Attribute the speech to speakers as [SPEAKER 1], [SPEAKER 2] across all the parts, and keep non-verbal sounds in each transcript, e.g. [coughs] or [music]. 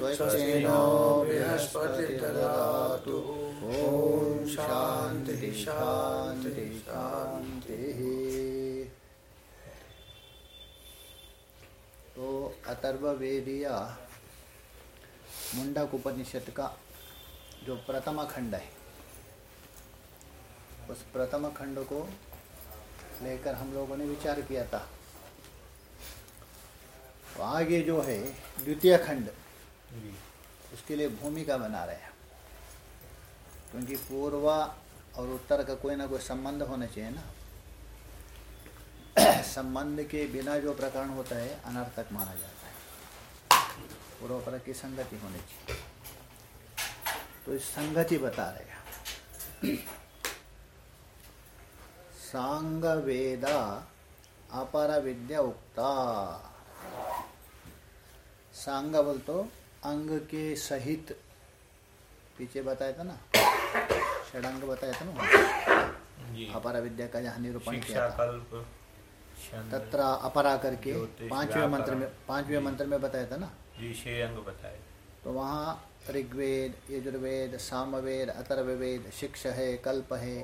[SPEAKER 1] स्वस्ति नो बृहस्पतिर्ददातु ॐ शान्तिः शान्तिः शान्तिः तो अथर्ववेदीय मुंडक उपनिषद का जो प्रथम खंड है, उस प्रथम खंड को लेकर हम लोगों ने विचार किया था। तो आगे जो है, द्वितीय खंड। उसके लिए भूमिका बना रहे हैं। क्योंकि पूर्वा और उत्तर का कोई ना कोई संबंध होना चाहिए ना। [clears throat] संबंध के बिना जो प्रकरण होता है, अनर्थक माना जाता है। पूर्व पर की संगति होनी चाहिए। तो इस संगति बता रहे हैं। [clears throat] सांग वेदा अपर विद्या उक्ता। सांग बोल तो अंग के सहित पीछे बताया था ना? षडंग बताया था ना अपर विद्या का जहाँ निरूपण किया था। तत्र अपरा करके पाँचवें मंत्र में पाँचवें मंत्र में बताया था ना?
[SPEAKER 2] जी छह अंग बताए।
[SPEAKER 1] तो वहाँ ऋग्वेद यजुर्वेद सामवेद अथर्ववेद शिक्ष है कल्प है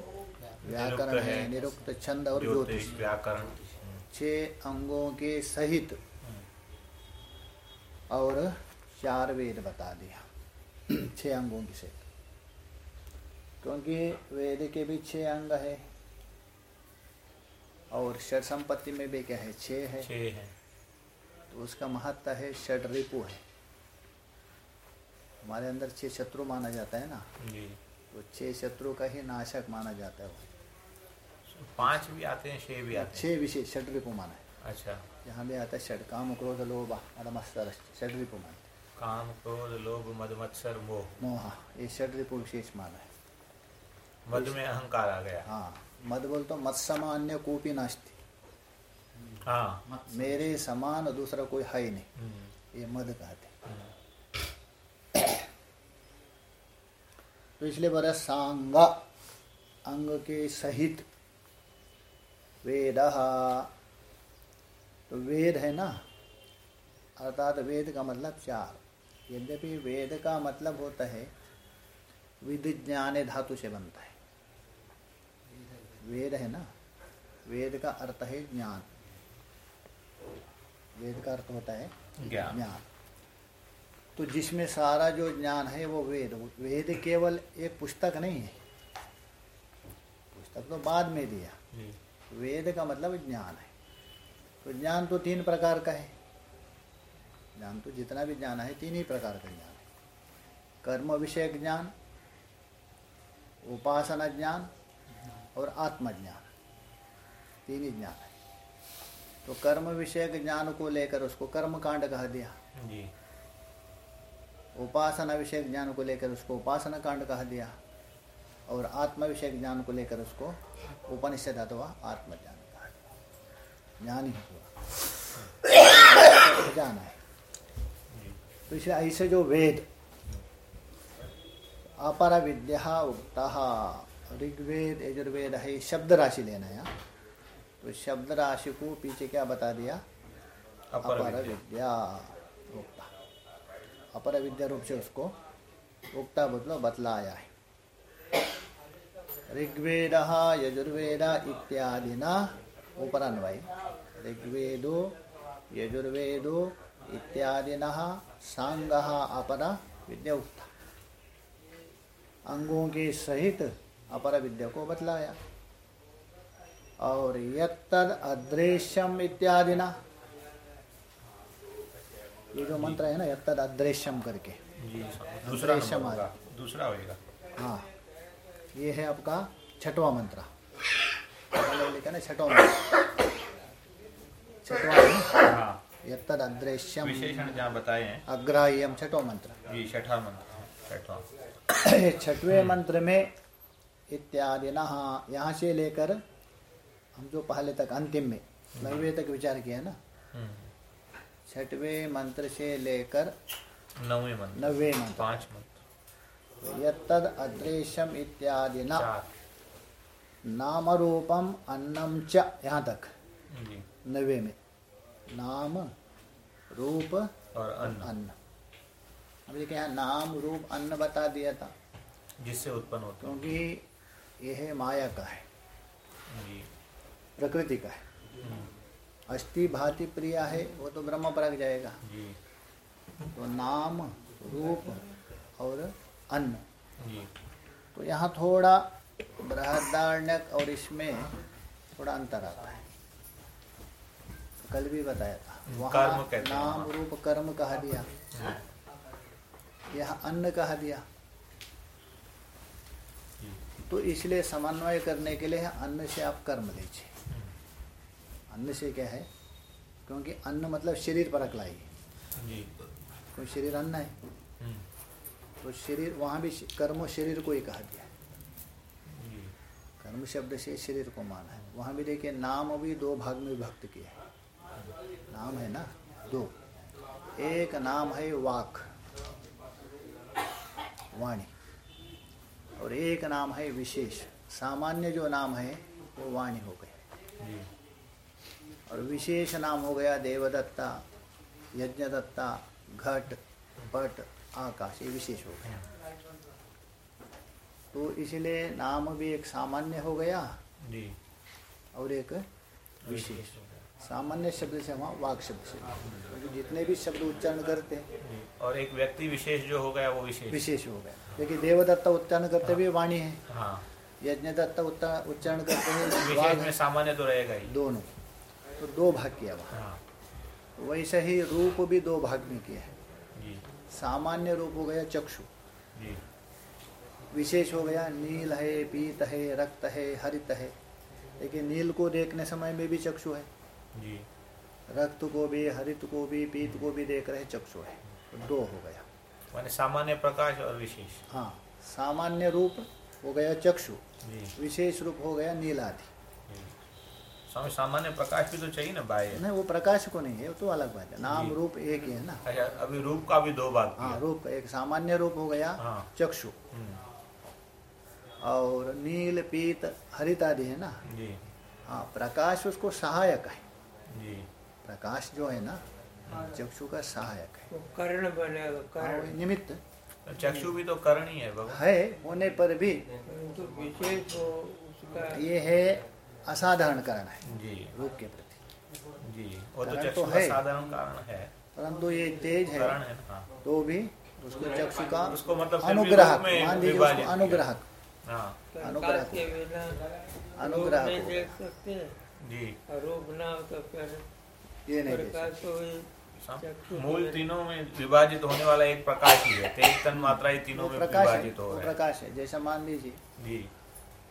[SPEAKER 1] व्याकरण है निरुक्त छंद और ज्योतिष
[SPEAKER 2] ज्योतिष। व्याकरण।
[SPEAKER 1] छह अंगों के सहित। और चार वेद बता दिया। [clears throat] छह अंगों के सहित क्योंकि वेद के भी छह अंग है और षड संपत्ति में भी क्या है? छह है।
[SPEAKER 2] छह है।
[SPEAKER 1] तो उसका महत्व है षड रिपु है। हमारे अंदर छह शत्रु माना जाता है ना?
[SPEAKER 2] जी।
[SPEAKER 1] तो छह शत्रु का ही नाशक माना जाता है वो।
[SPEAKER 2] पाँच भी आते हैं छह भी आते हैं।
[SPEAKER 1] छह विशेष षड रिपु माना है।
[SPEAKER 2] अच्छा।
[SPEAKER 1] यहाँ भी आता है षड काम क्रोध लोभ मदमस्तर षड रिपु माना है।
[SPEAKER 2] काम क्रोध लोभ मद मत्सर मोह।
[SPEAKER 1] मोह ये षड विशेष माना है।
[SPEAKER 2] मद में अहंकार आ गया।
[SPEAKER 1] हाँ मद बोल तो मत समान कूपी नास्ती।
[SPEAKER 2] हाँ।
[SPEAKER 1] मेरे समान दूसरा कोई है ही नहीं।
[SPEAKER 2] हम्म,
[SPEAKER 1] ये मद कहते।
[SPEAKER 2] हम्म,
[SPEAKER 1] तो इसलिए बोला सांगा अंग के सहित वेद तो वेद है ना? अर्थात वेद का मतलब चार। यद्यपि वेद का मतलब होता है विधि ज्ञान धातु से बनता है। वेद है ना? वेद का अर्थ है ज्ञान। वेद का अर्थ होता है
[SPEAKER 2] ज्ञान।
[SPEAKER 1] तो जिसमें सारा जो ज्ञान है वो वेद। वेद केवल एक पुस्तक नहीं है। पुस्तक तो बाद में दिया। वेद का मतलब ज्ञान है। तो ज्ञान तो तीन प्रकार का है। ज्ञान तो जितना भी ज्ञान है तीन ही प्रकार का ज्ञान। है कर्म विषयक ज्ञान उपासना ज्ञान और आत्मज्ञान। तीन ही ज्ञान है। तो कर्म विषयक ज्ञान को लेकर उसको कर्म कांड कह दिया।
[SPEAKER 2] जी।
[SPEAKER 1] उपासना विषय ज्ञान को लेकर उसको उपासना कांड कहा दिया। और आत्म विषय ज्ञान को लेकर उसको उपनिषद अथवा आत्मज्ञान कहा दिया। ज्ञान ही हुआ। [coughs] ज्ञान है। तो इसलिए ऐसे जो वेद अपर विद्या उक्ता। ऋग्वेद यजुर्वेद है शब्द राशि लेना है हाँ। तो शब्द राशि को पीछे क्या बता दिया?
[SPEAKER 2] अपर विद्या।
[SPEAKER 1] विद्या उक्ता। अपर विद्या रूप से उसको उक्ता बदलो बतलाया है। ऋग्वेद यजुर्वेद इत्यादि न उपरन्वय। ऋग्वेदो यजुर्वेदो इत्यादि न सांग अपर विद्या उक्ता अंगों के सहित अपर विद्या को बतलाया। और यत्तद अदृश्यम इत्यादि ना ये जो मंत्र है ना यद अदृश्यम करके।
[SPEAKER 2] दूसरा दूसरा होएगा।
[SPEAKER 1] हाँ ये है आपका छठवा मंत्र। लिखा ना छठवा मंत्र। छठवा है ना?
[SPEAKER 2] हाँ
[SPEAKER 1] अदृश्यम
[SPEAKER 2] विशेषण जहाँ बताए हैं।
[SPEAKER 1] अग्राह्यम छठवा मंत्र।
[SPEAKER 2] जी छठा मंत्र [coughs]
[SPEAKER 1] छठवें मंत्र में इत्यादि न यहाँ से लेकर हम जो पहले तक अंतिम में नवे तक विचार किया ना? हम्म। छठवें मंत्र से लेकर
[SPEAKER 2] नवे मंत्र।
[SPEAKER 1] नवे मंत्र।
[SPEAKER 2] पाँच मंत्र।
[SPEAKER 1] यद अदृश्यम इत्यादि न नाम रूपम अन्नम च यहाँ तक। नवे में। नाम रूप
[SPEAKER 2] और अन्न।
[SPEAKER 1] अन्न। अभी यहाँ नाम रूप अन्न बता दिया था।
[SPEAKER 2] जिससे उत्पन्न होता
[SPEAKER 1] क्योंकि यह माया का है। प्रकृति का है। हम्म। अस्थि भाति प्रिया है वो तो ब्रह्म पर जाएगा। तो नाम रूप और अन्न। तो यहाँ थोड़ा बृहदारण्यक और इसमें थोड़ा अंतर आता है। कल भी बताया था। वहाँ नाम रूप कर्म कहा दिया। यहाँ अन्न कहा दिया। तो इसलिए समन्वय करने के लिए अन्न से आप कर्म लीजिए। अन्न से क्या है? क्योंकि अन्न मतलब शरीर पर अकलाइए कोई शरीर अन्न है। हम्म। तो शरीर वहाँ भी कर्म शरीर को ही कहा गया कर्म शब्द से शरीर को माना है। वहाँ भी देखिए नाम भी दो भाग में विभक्त किया है। नाम है ना? दो। एक नाम है वाक। वाणी। और एक नाम है विशेष। सामान्य जो नाम है वो वाणी हो गए और विशेष नाम हो गया देवदत्ता यज्ञदत्ता घट पट आकाश। ये विशेष हो गया। तो इसलिए नाम भी एक सामान्य हो गया और एक विशेष। सामान्य शब्द से वहाँ वाक शब्द से। क्योंकि जितने भी शब्द उच्चारण करते हैं
[SPEAKER 2] और एक व्यक्ति विशेष जो हो गया वो विशेष।
[SPEAKER 1] विशेष हो गया। देखिए देवदत्ता उच्चारण करते भी वाणी है। हाँ। यज्ञ दत्ता उच्चारण करते
[SPEAKER 2] हैं। सामान्य तो रहेगा ही।
[SPEAKER 1] दोनों। तो दो भाग किया वहाँ हाँ। वैसे ही रूप भी दो भाग में किया है। सामान्य रूप हो गया चक्षु। विशेष हो गया नील है पीत है रक्त है हरित है। लेकिन नील को देखने समय में भी चक्षु है। जी। रक्त को भी हरित को भी पीत को भी देख रहे चक्षु है। दो हो गया।
[SPEAKER 2] माने सामान्य प्रकाश और विशेष।
[SPEAKER 1] हाँ सामान्य रूप हो गया चक्षु। विशेष रूप हो गया नीलादि।
[SPEAKER 2] स्वामी सामान्य प्रकाश भी तो चाहिए ना बाह्य।
[SPEAKER 1] नहीं वो प्रकाश को नहीं है वो तो अलग बात है। नाम रूप एक ही है ना।
[SPEAKER 2] अच्छा अभी रूप का भी दो बात
[SPEAKER 1] हाँ। रूप एक सामान्य रूप हो गया हाँ। चक्षु। हम्म। और नील पीत हरित आदि है ना। जी। हाँ प्रकाश उसको सहायक है। प्रकाश जो है ना चक्षु का सहायक है।
[SPEAKER 3] कर्ण बनेगा हाँ,
[SPEAKER 1] निमित्त।
[SPEAKER 2] चक्षु भी तो कर्ण ही है
[SPEAKER 1] है होने पर भी
[SPEAKER 3] तो विशेष
[SPEAKER 1] ये है असाधारण कारण है जी। रूप के प्रति।
[SPEAKER 2] जी वो तो, तो है। साधारण कारण है।
[SPEAKER 1] परंतु ये तेज है, है हाँ। तो भी उसको चक्षु का
[SPEAKER 2] उसको मतलब
[SPEAKER 1] अनुग्रह मान लीजिए उसको अनुग्रह हाँ।
[SPEAKER 2] जी।
[SPEAKER 3] रूप ना तो फिर
[SPEAKER 1] ये नहीं
[SPEAKER 2] मूल तीनों में विभाजित होने वाला एक प्रकाश ही है। तेज तन मात्रा ही तीनों में विभाजित हो रहा
[SPEAKER 1] है। प्रकाश है जैसा मान लीजिए। जी।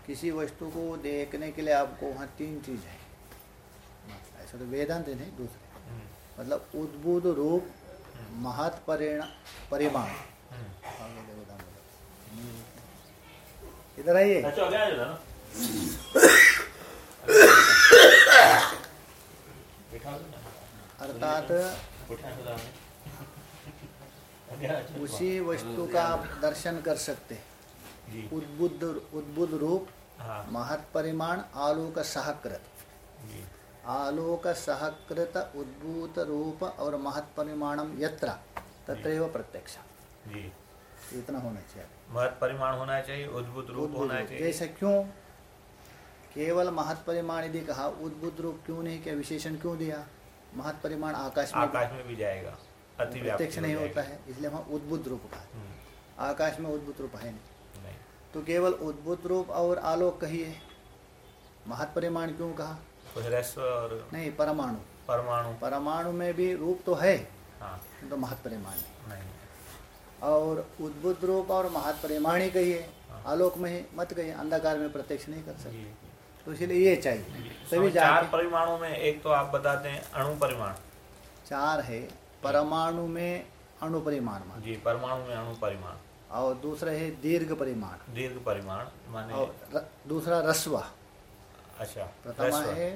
[SPEAKER 1] किसी वस्तु को देखने के लिए आपको वहाँ तीन चीज़ है। ऐसा तो वेदांत नहीं दूसरे। हम्म। मतलब उद्बुद्ध रूप महत परिमाण। इधर आइए। [coughs] अर्थात उसी वस्तु का आप दर्शन कर सकते उद्बुद्ध उद्बुद्ध रूप हाँ। महत परिमाण आलोक सहकृत। आलोक सहकृत उद्भूत रूप और महत परिमाणम यत्र तत्र प्रत्यक्ष। इतना होना चाहिए।
[SPEAKER 2] महत परिमाण होना चाहिए उद्भूत रूप होना चाहिए।
[SPEAKER 1] जैसे क्यों? केवल महत परिमाण यदि कहा उद्भुत रूप क्यों नहीं? क्या विशेषण क्यों दिया? महत परिमाण आकाश
[SPEAKER 2] में आकाश में भी जाएगा।
[SPEAKER 1] प्रत्यक्ष नहीं होता है इसलिए वहाँ उद्भुत रूप कहा हम्म। आकाश में उद्भुत रूप है नहीं। तो केवल उद्भुत रूप और आलोक कहिए महत परिमाण क्यों कहा?
[SPEAKER 2] और
[SPEAKER 1] नहीं परमाणु।
[SPEAKER 2] परमाणु।
[SPEAKER 1] परमाणु में भी रूप तो है हाँ। तो महत परिमाण और उद्भुत रूप और महत परिमाण ही कहिए हाँ। आलोक में ही मत कहिए अंधकार में प्रत्यक्ष नहीं कर सकते। तो इसलिए ये चाहिए।
[SPEAKER 2] तभी चार परिमाणों में एक तो आप बताते हैं अणु परिमाण।
[SPEAKER 1] चार है परमाणु में अणु परिमाण
[SPEAKER 2] जी परमाणु में अणु परिमाण।
[SPEAKER 1] और दूसरा है दीर्घ परिमाण।
[SPEAKER 2] दीर्घ परिमाण माने
[SPEAKER 1] और र, दूसरा रस्वा
[SPEAKER 2] अच्छा
[SPEAKER 1] प्रथमा है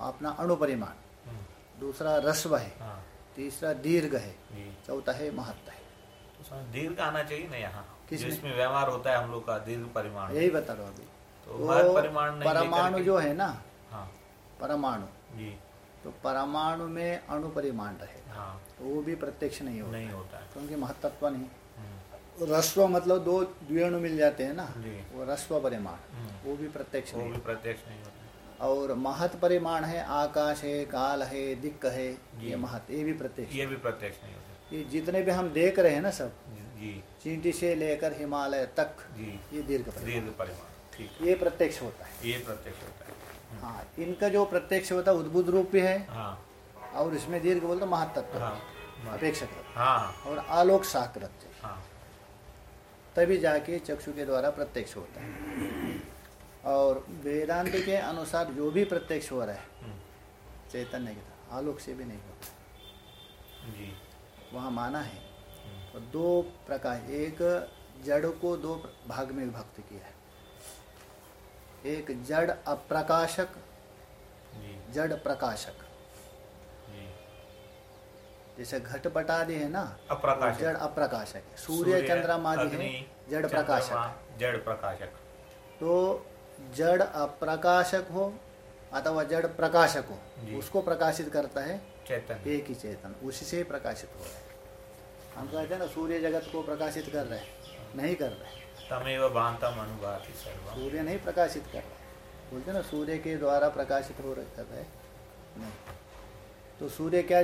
[SPEAKER 1] अपना अणु परिमाण।
[SPEAKER 2] हम्म,
[SPEAKER 1] दूसरा रस्व है।
[SPEAKER 2] हाँ।
[SPEAKER 1] तीसरा दीर्घ है। चौथा है महत्व है।
[SPEAKER 2] तो दीर्घ आना चाहिए ना यहाँ? जिसमें व्यवहार होता है हम लोग का दीर्घ परिमाण।
[SPEAKER 1] यही बता रहा हूँ अभी।
[SPEAKER 2] तो परिमाण
[SPEAKER 1] जो है ना
[SPEAKER 2] हाँ।
[SPEAKER 1] परमाणु। तो परमाणु में अणु परिमाण रहे।
[SPEAKER 2] हाँ।
[SPEAKER 1] तो वो भी प्रत्यक्ष नहीं होगा
[SPEAKER 2] नहीं होता है।
[SPEAKER 1] क्योंकि महत्व नहीं।
[SPEAKER 2] हम्म,
[SPEAKER 1] रस्व मतलब दो द्विअणु मिल जाते हैं ना वो रस्व परिमाण।
[SPEAKER 2] हम्म,
[SPEAKER 1] वो भी प्रत्यक्ष नहीं
[SPEAKER 2] भी प्रत्यक्ष नहीं होता।
[SPEAKER 1] और महत परिमाण है आकाश है काल है दिक्क है ये महत ये भी प्रत्यक्ष।
[SPEAKER 2] ये भी प्रत्यक्ष नहीं होता।
[SPEAKER 1] ये जितने भी हम देख रहे हैं ना सब चींटी से लेकर हिमालय तक ये दीर्घ परिमाण।
[SPEAKER 2] ठीक
[SPEAKER 1] ये प्रत्यक्ष होता है।
[SPEAKER 2] ये प्रत्यक्ष होता है।
[SPEAKER 1] हाँ इनका जो प्रत्यक्ष होता है उद्भुत रूप भी है
[SPEAKER 2] हाँ।
[SPEAKER 1] और इसमें दीर्घ बोलते महत्व
[SPEAKER 2] हाँ।
[SPEAKER 1] अपेक्षक
[SPEAKER 2] हाँ।
[SPEAKER 1] और आलोक साकृत्य
[SPEAKER 2] हाँ।
[SPEAKER 1] तभी जाके चक्षु के द्वारा प्रत्यक्ष होता है। और वेदांत के अनुसार जो भी प्रत्यक्ष हो रहा है
[SPEAKER 2] हम्म,
[SPEAKER 1] चैतन्य के आलोक से भी नहीं होता।
[SPEAKER 2] जी।
[SPEAKER 1] वहाँ माना है।
[SPEAKER 2] हम्म,
[SPEAKER 1] और दो प्रकार एक जड़ को दो भाग में विभक्त किया है। एक जड़ अप्रकाशक जड़ प्रकाशक। जैसे घटपटादि है ना
[SPEAKER 2] अप्रकाशक।
[SPEAKER 1] जड़ अप्रकाशक। सूर्य चंद्रमा आदि है जड़ प्रकाशक।
[SPEAKER 2] जड़ प्रकाशक।
[SPEAKER 1] तो जड़ अप्रकाशक हो अथवा जड़ प्रकाशक हो उसको प्रकाशित करता है
[SPEAKER 2] चेतन।
[SPEAKER 1] एक ही चेतन उसी से ही प्रकाशित हो रहा है। हम कहते हैं ना सूर्य जगत को प्रकाशित कर रहे हैं नहीं कर रहे
[SPEAKER 2] तमेव भांतम अनुभाति सर्वम।
[SPEAKER 1] सूर्य नहीं प्रकाशित कर रहा है। बोलते ना सूर्य के द्वारा प्रकाशित हो रहा है नहीं। तो सूर्य क्या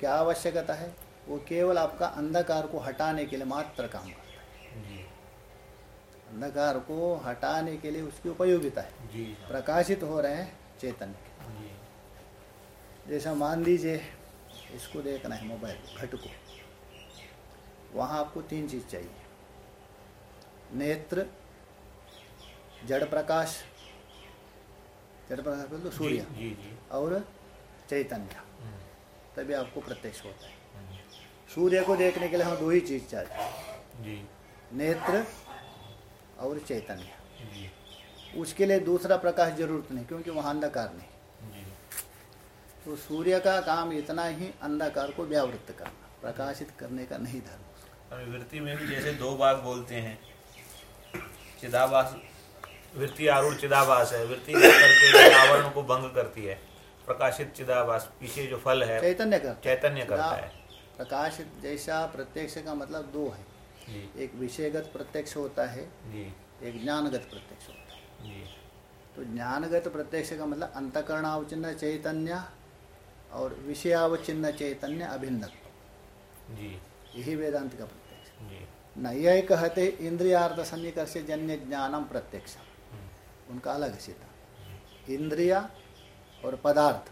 [SPEAKER 1] क्या आवश्यकता है? वो केवल आपका अंधकार को हटाने के लिए मात्र काम करता है। अंधकार को हटाने के लिए उसकी उपयोगिता है।
[SPEAKER 2] जी।
[SPEAKER 1] प्रकाशित हो रहे हैं चेतन के। जैसा मान लीजिए इसको देखना है मोबाइल घट को। वहाँ आपको तीन चीज़ चाहिए। नेत्र जड़ प्रकाश जड़ प्रकाश बोल सूर्य
[SPEAKER 2] जी जी।
[SPEAKER 1] और चैतन्य।
[SPEAKER 2] हम्म,
[SPEAKER 1] तभी आपको प्रत्यक्ष होता है। सूर्य को देखने के लिए हमें दो ही चीज़ चाहिए नेत्र और चैतन्य। उसके लिए दूसरा प्रकाश ज़रूरत नहीं क्योंकि वहाँ अंधकार नहीं। तो सूर्य का काम इतना ही अंधकार को व्यावृत्त करना प्रकाशित करने का नहीं धर्म। उसका।
[SPEAKER 2] और वृत्ति में भी जैसे दो बात बोलते हैं चिदाभास। वृत्ति आरूढ़ चिदाभास है। वृत्ति करके आवरण को भंग करती है। प्रकाशित चिदाभास पीछे जो फल है
[SPEAKER 1] चैतन्य करता
[SPEAKER 2] चैतन्य करता है।
[SPEAKER 1] प्रकाश जैसा प्रत्यक्ष का मतलब दो है।
[SPEAKER 2] जी।
[SPEAKER 1] एक विषयगत प्रत्यक्ष होता है
[SPEAKER 2] जी।
[SPEAKER 1] एक ज्ञानगत प्रत्यक्ष होता है।
[SPEAKER 2] जी।
[SPEAKER 1] तो ज्ञानगत प्रत्यक्ष का मतलब अंतकरणावचिन्न चैतन्य और विषयावचिन्न चैतन्य अभिन्नत्व
[SPEAKER 2] जी।
[SPEAKER 1] यही वेदांत का प्रत्यक्ष।
[SPEAKER 2] जी
[SPEAKER 1] न यह कहते इंद्रियार्थ सन्निकर्ष जन्य ज्ञानम प्रत्यक्ष
[SPEAKER 2] हम्म,
[SPEAKER 1] उनका अलग है इंद्रिया और पदार्थ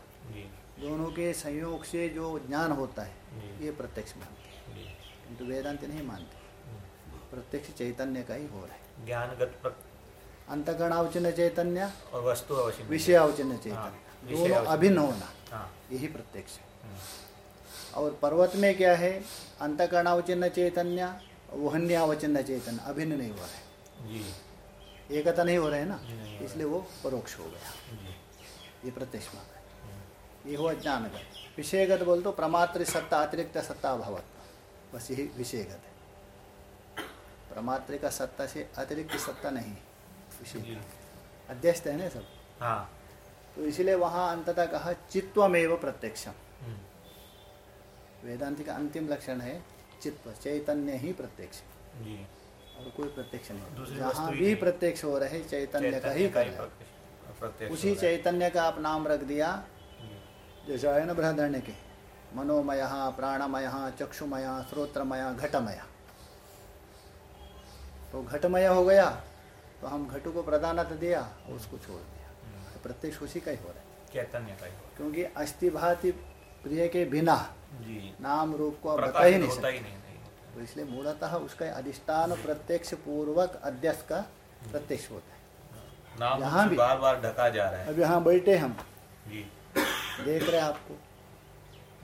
[SPEAKER 1] दोनों के संयोग से जो ज्ञान होता है ये प्रत्यक्ष मानते हैं। किंतु वेदांत नहीं मानते। प्रत्यक्ष चैतन्य का ही हो रहा है।
[SPEAKER 2] ज्ञानगत प्र-
[SPEAKER 1] अंतकरणावचिन्न चैतन्य
[SPEAKER 2] और वस्तु अवश्य
[SPEAKER 1] विषयावचिन्न
[SPEAKER 2] हाँ,
[SPEAKER 1] चैतन्य।
[SPEAKER 2] विषय
[SPEAKER 1] दोनों
[SPEAKER 2] अवचिन्न।
[SPEAKER 1] अभिन्न होना
[SPEAKER 2] हाँ।
[SPEAKER 1] यही प्रत्यक्ष है।
[SPEAKER 2] हम्म,
[SPEAKER 1] और पर्वत में क्या है? अंतकरणावचिन्न चैतन्य वहन्यावचिन्न चैतन्य अभिन्न नहीं हो रहा। है
[SPEAKER 2] जी।
[SPEAKER 1] एकता नहीं हो रहे है ना? इसलिए वो परोक्ष हो गया। ये प्रत्यक्ष माना है। ये हुआ ज्ञानगत। विषयगत बोल तो प्रमात्र सत्ता अतिरिक्त सत्ता अभावत्व बस यही विषयगत है। प्रमात्र का सत्ता से अतिरिक्त सत्ता नहीं। है विषय अध्यस्त है ना सब?
[SPEAKER 2] हाँ।
[SPEAKER 1] तो इसलिए वहाँ अंततः कहा चित्वमेव प्रत्यक्षम।
[SPEAKER 2] हम्म,
[SPEAKER 1] वेदांति का अंतिम लक्षण है चित्व चैतन्य ही प्रत्यक्ष। और कोई प्रत्यक्ष नहीं। जहाँ भी प्रत्यक्ष हो रहे चैतन्य का ही कर रहा उसी। चैतन्य का आप नाम रख दिया। जैसे है ना बृहदण्य के मनोमय प्राणमय चक्षुमय श्रोत्रमय घटमय। तो घटमय हो गया तो हम घटु को प्रधानता दिया उसको छोड़ दिया।
[SPEAKER 2] हम्म,
[SPEAKER 1] प्रत्यक्ष उसी का ही हो रहा है।
[SPEAKER 2] चैतन्य का ही
[SPEAKER 1] क्योंकि अस्थिभाति प्रिय के बिना नाम रूप को आप बता ही नहीं सकते।
[SPEAKER 2] नहीं नहीं।
[SPEAKER 1] तो इसलिए मूलतः उसका अधिष्ठान प्रत्यक्ष पूर्वक अध्यक्ष का प्रत्यक्ष होता है। यहाँ भी।
[SPEAKER 2] बार बार ढका जा रहा है।
[SPEAKER 1] अब यहाँ बैठे हम।
[SPEAKER 2] जी।
[SPEAKER 1] देख रहे हैं आपको।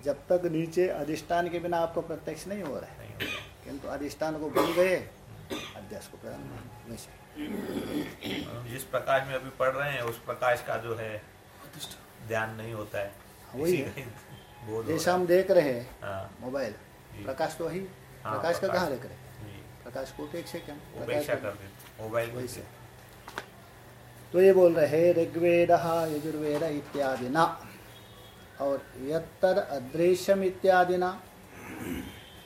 [SPEAKER 1] जब तक नीचे अधिष्ठान के बिना आपको प्रत्यक्ष नहीं हो रहा है। किंतु अधिष्ठान को भूल गए अध्यास को प्रधान वैसे
[SPEAKER 2] जिस प्रकाश में अभी पढ़ रहे हैं उस प्रकाश का जो है ध्यान नहीं होता है।
[SPEAKER 1] हाँ, वही है जैसा हम देख रहे हैं। हाँ। मोबाइल। प्रकाश तो ही हाँ, प्रकाश का कहाँ देख रहे प्रकाश को उपेक्षा
[SPEAKER 2] मोबाइल वैसे।
[SPEAKER 1] तो ये बोल रहे ऋग्वेद यजुर्वेद इत्यादि ना और यत्तर अदृश्यम इत्यादि ना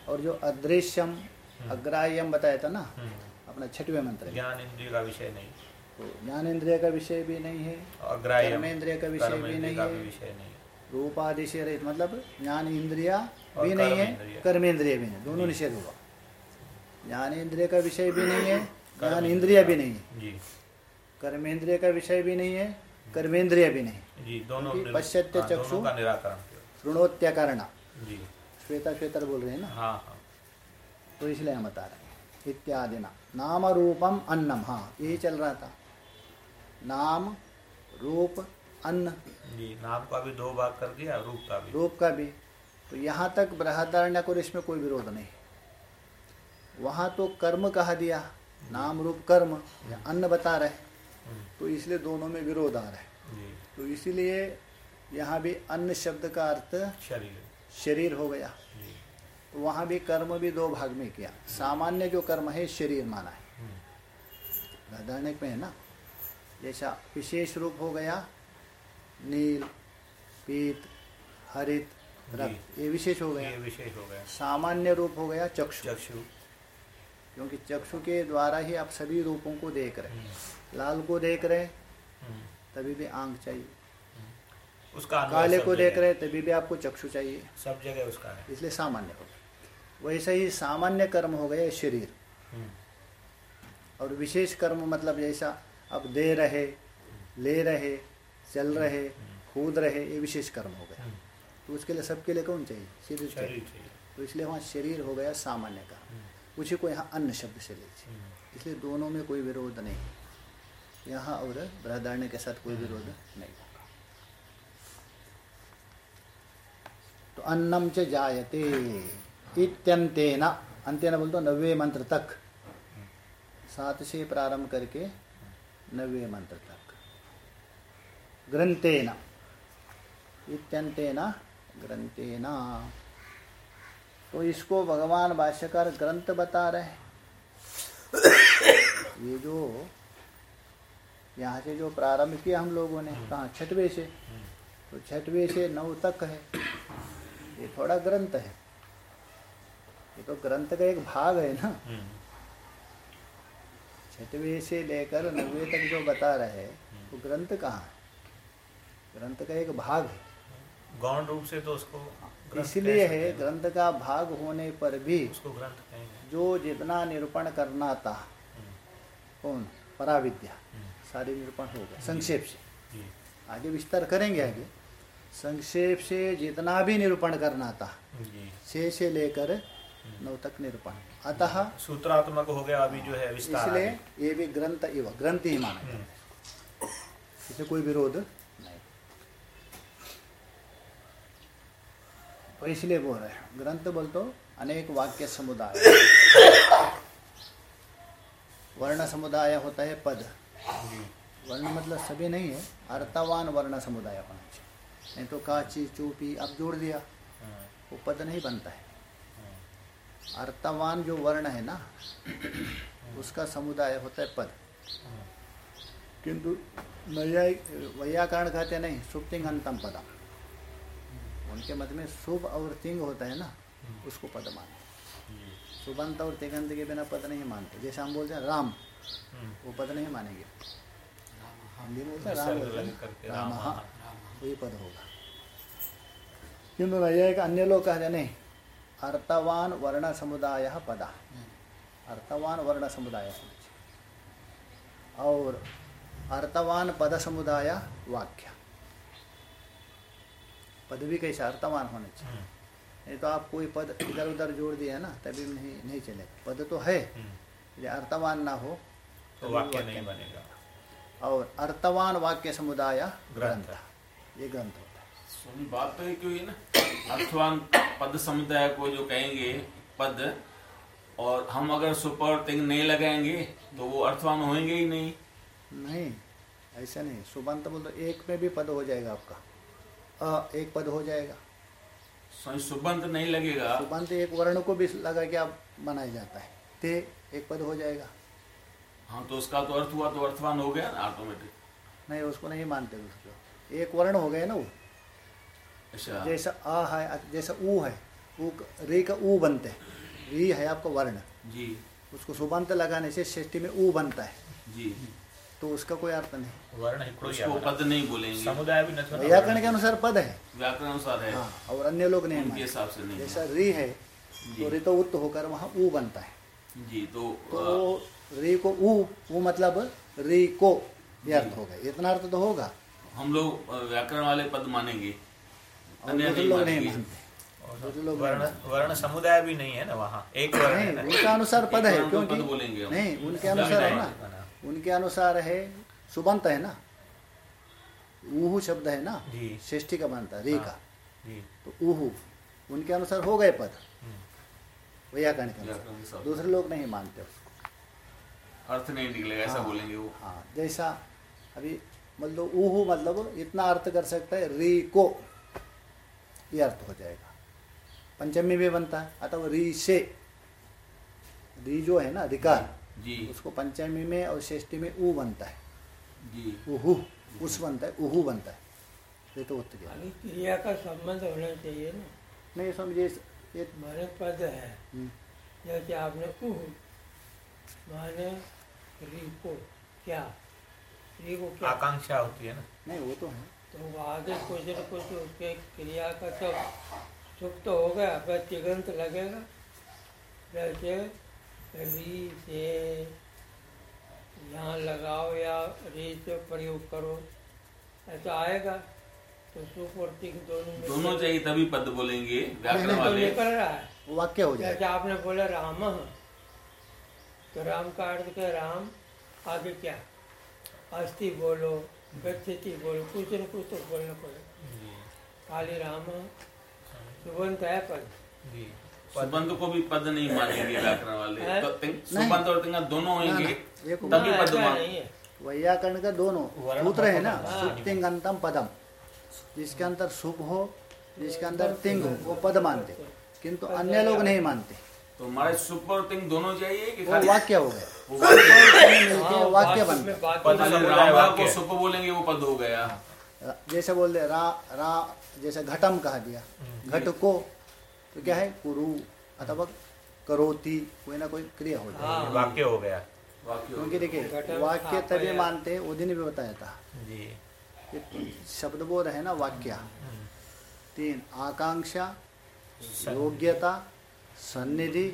[SPEAKER 1] और जो अदृश्यम हम्म। अग्राह्यम बताया था ना हम्म। अपना छठवें मंत्र
[SPEAKER 2] ज्ञान इंद्रिय का विषय नहीं।
[SPEAKER 1] तो ज्ञान इंद्रिय का विषय भी नहीं है कर्मेंद्रिय का विषय भी नहीं है। रूपादि रहित मतलब ज्ञान इंद्रिया भी नहीं है कर्मेंद्रिय। भी नहीं दोनों निषेध हुआ। ज्ञान इंद्रिय का विषय भी नहीं है ज्ञान इंद्रिया भी नहीं है। कर्मेंद्रिय का विषय भी नहीं है कर्मेंद्रिय भी नहीं। दोनों पश्चात्य हाँ, चक्षु श्रृणोत्याकरण श्वेता श्वेतर बोल रहे हैं ना? हाँ, हाँ। तो इसलिए हम बता रहे हैं। इत्यादि ना। नाम रूपम अन्नम। हाँ यही चल रहा था। नाम रूप अन्न।
[SPEAKER 2] जी नाम का भी दो भाग कर दिया रूप का भी?
[SPEAKER 1] रूप का भी। तो यहाँ तक बृहदारण्य को इसमें कोई विरोध नहीं। वहाँ तो कर्म कहा दिया नाम रूप कर्म या अन्न बता रहे। हम्म। तो इसलिए दोनों में विरोध आ रहा है। तो इसीलिए यहाँ भी अन्न शब्द का अर्थ
[SPEAKER 2] शरीर।
[SPEAKER 1] शरीर हो गया। तो वहाँ भी कर्म भी दो भाग में किया। सामान्य जो कर्म है शरीर माना है। बृहदारण्य में है ना जैसा विशेष रूप हो गया नील पीत हरित रक्त ये विशेष हो गया।
[SPEAKER 2] ये विशेष हो गया।
[SPEAKER 1] सामान्य रूप हो गया चक्षु।
[SPEAKER 2] चक्षु।
[SPEAKER 1] क्योंकि चक्षु के द्वारा ही आप सभी रूपों को देख रहे हम्म। लाल को देख रहे हम्म। तभी भी आँख चाहिए। हम्म। उसका काले को देख रहे हैं तभी भी आपको चक्षु चाहिए।
[SPEAKER 2] सब जगह उसका है।
[SPEAKER 1] इसलिए सामान्य हो गया। वैसे ही सामान्य कर्म हो गया शरीर। और विशेष कर्म मतलब जैसा आप दे रहे ले रहे चल रहे कूद रहे ये विशेष कर्म हो गया तो उसके लिए सबके लिए कौन चाहिए? शरीर चाहिए। तो इसलिए वहाँ शरीर हो गया सामान्य का। उसी को यहाँ अन्य शब्द से लीजिए। इसलिए दोनों में कोई विरोध नहीं। यहाँ और बृहदारण्य के साथ कोई विरोध नहीं होगा। तो अन्नम च जायते इत्यंतेन अंत्यन बोल दो नब्बे मंत्र तक। सात से प्रारंभ करके नब्बे मंत्र तक। ग्रंथेन। इत्यंतेन ग्रंथेन। तो इसको भगवान भाष्यकार ग्रंथ बता रहे ये जो, यहाँ से जो प्रारंभ किया हम लोगों ने, कहा? छठवे से। तो छठवे से नौ तक है। ये थोड़ा ग्रंथ है। ये तो ग्रंथ का एक भाग है ना। छठवे से लेकर नब्बे तक जो बता रहे हैं, वो तो ग्रंथ कहाँ है? ग्रंथ का एक भाग है।
[SPEAKER 2] गौण रूप से तो उसको
[SPEAKER 1] इसलिए है ग्रंथ का भाग होने पर भी
[SPEAKER 2] उसको ग्रंथ कहेंगे।
[SPEAKER 1] जो जितना निरूपण करना था हम्म। कौन? पराविद्या। हम्म। सारी निरूपण हो गया संक्षेप से। आगे विस्तार करेंगे आगे। संक्षेप से जितना भी निरूपण करना था छह से लेकर हम्म। नौ तक निरूपण। अतः
[SPEAKER 2] सूत्रात्मक हो गया अभी जो है विस्तार।
[SPEAKER 1] इसलिए ये भी ग्रंथ ग्रंथ ही माना इसमें कोई विरोध तो इसलिए बोल रहे हैं। ग्रंथ बोल तो अनेक वाक्य समुदाय। वर्ण समुदाय होता है पद। वर्ण मतलब सभी नहीं है अर्थवान वर्ण समुदाय होना चाहिए। नहीं तो काची चूपी अब जोड़ दिया। वो पद नहीं बनता है। अर्थवान जो वर्ण है ना उसका समुदाय होता है पद। किंतु वैयाकरण कहते नहीं सुप्तिंग अंतम पदा उनके मत में शुभ और तिंग होता है ना उसको पद मानते सुबंत और तिगंत के बिना पद नहीं मानते। जैसे हम बोलते हैं राम वो पद नहीं मानेंगे। हिंदी में बोलते राम बोलते राम हाँ वही पद होगा। किंतु एक अन्य लोग कहते नहीं। अर्थवान वर्ण समुदाय पदा। अर्थवान वर्ण समुदाय और अर्थवान पद समुदाय वाक्य। पदवी कैसा अर्थवान होने चाहिए। हम्म। नहीं तो आप कोई पद इधर उधर जोड़ दिया ना तभी नहीं नहीं चलेगा पद तो है हम्म। यदि अर्थवान ना हो
[SPEAKER 2] तो वाक्य नहीं बनेगा।
[SPEAKER 1] और अर्थवान वाक्य समुदाय ग्रंथ। ये ग्रंथ होता है।
[SPEAKER 4] स्वामी बात तो है क्यों ना अर्थवान पद समुदाय को जो कहेंगे पद और हम अगर सुपर तिंग नहीं लगाएँगे तो वो अर्थवान होंगे ही नहीं।
[SPEAKER 1] नहीं ऐसा नहीं सुबंत बोल तो एक में भी पद हो जाएगा आपका। अ एक पद हो जाएगा।
[SPEAKER 4] सुबंत नहीं लगेगा।
[SPEAKER 1] सुबंत एक वर्ण को भी लगा के आप बनाया जाता है। ते एक पद हो जाएगा।
[SPEAKER 4] हाँ तो उसका तो अर्थ हुआ तो अर्थवान हो गया ना ऑटोमेटिक
[SPEAKER 1] नहीं उसको नहीं मानते उसको एक वर्ण हो गए ना वो। अच्छा। जैसा आ है जैसा ऊ है ऊ रे का ऊ बनते हैं। री है आपका वर्ण।
[SPEAKER 4] जी।
[SPEAKER 1] उसको सुबंत लगाने से सृष्टि में ऊ बनता है।
[SPEAKER 4] जी।
[SPEAKER 1] तो उसका कोई अर्थ नहीं।
[SPEAKER 2] वर्ण
[SPEAKER 4] उसको पद नहीं। बोलेंगे।
[SPEAKER 2] समुदाय भी
[SPEAKER 1] व्याकरण के अनुसार पद है।
[SPEAKER 4] व्याकरण अनुसार है।
[SPEAKER 1] हाँ और अन्य लोग नहीं
[SPEAKER 4] उनके हिसाब से नहीं
[SPEAKER 1] जैसा री है तो ऋतो उत्त होकर वहाँ ऊ बनता है।
[SPEAKER 4] जी तो
[SPEAKER 1] तो री को ऊ ऊ मतलब री को ये अर्थ होगा। इतना अर्थ तो होगा।
[SPEAKER 4] हम लोग व्याकरण वाले पद मानेंगे।
[SPEAKER 1] अन्य लोग नहीं मानते।
[SPEAKER 2] वर्ण वर्ण समुदाय भी नहीं है ना वहाँ। एक वर्ण
[SPEAKER 1] उनके अनुसार पद है क्योंकि नहीं उनके अनुसार है ना। उनके अनुसार है सुबंत है ना? ऊहू शब्द है ना? श्रेष्ठी का बनता रे का। हाँ, तो ऊहू उनके अनुसार हो गए पद। हम्म। व्याकरण के अनुसार। दूसरे लोग नहीं मानते उसको।
[SPEAKER 4] अर्थ नहीं निकलेगा ऐसा हाँ, बोलेंगे वो।
[SPEAKER 1] हाँ जैसा अभी मतलब ऊहू मतलब इतना अर्थ कर सकता है री को। ये अर्थ हो जाएगा। पंचमी में बनता है अथवा री से। री जो है ना अधिकार जी। उसको पंचमी में और षष्ठी में ऊ बनता है। जी। उहू उस बनता है उहू बनता है। ये तो उत्तर
[SPEAKER 3] क्रिया का संबंध होना चाहिए ना।
[SPEAKER 1] नहीं समझिए
[SPEAKER 3] ये माने पद है। हम्म। जैसे आपने उहू माने री को क्या?
[SPEAKER 2] री को क्या? आकांक्षा होती है ना।
[SPEAKER 1] नहीं वो तो है।
[SPEAKER 3] तो आगे कुछ न कुछ उसके क्रिया का सब सुख तो होगा फिर तिगंत लगेगा। जैसे री से यहाँ लगाओ या री से प्रयोग करो। ऐसा आएगा तो सुख और तिग दोनों
[SPEAKER 4] दोनों चाहिए तभी पद बोलेंगे व्याकरण वाले।
[SPEAKER 3] निकल रहा है
[SPEAKER 1] वाक्य हो जाए।
[SPEAKER 3] जैसे आपने बोला राम तो राम का अर्थ क्या राम आगे क्या? अस्थि बोलो गच्छति बोलो कुछ न कुछ तो बोलना पड़ेगा। खाली राम सुबंत है पद।
[SPEAKER 4] सुबंत को भी पद नहीं [laughs] मानेंगे व्याकरण वाले। तो सुबंत और तिंगा दोनों होंगे तभी पद मान
[SPEAKER 1] वैयाकरण का दोनों सूत्र है ना? सुप्तिंगंतम पदम। जिसके अंदर सुप हो जिसके अंदर तिंग हो वो पद मानते। किंतु अन्य लोग नहीं मानते।
[SPEAKER 4] तो हमारे सुप और तिंग दोनों चाहिए कि
[SPEAKER 1] वो वाक्य हो गए वाक्य
[SPEAKER 4] बनते को सुप बोलेंगे वो पद हो गया।
[SPEAKER 1] जैसे बोल दे रा रा जैसे घटम कहा दिया। हम्म। घट को तो क्या है? कुरु अथवा करोती कोई ना कोई क्रिया हो। जाए
[SPEAKER 2] हाँ। वाक्य हो गया।
[SPEAKER 1] क्योंकि देखिए वाक्य तभी मानते वो दिन भी बताया था। शब्द बोध है ना वाक्य। तीन आकांक्षा योग्यता सन्निधि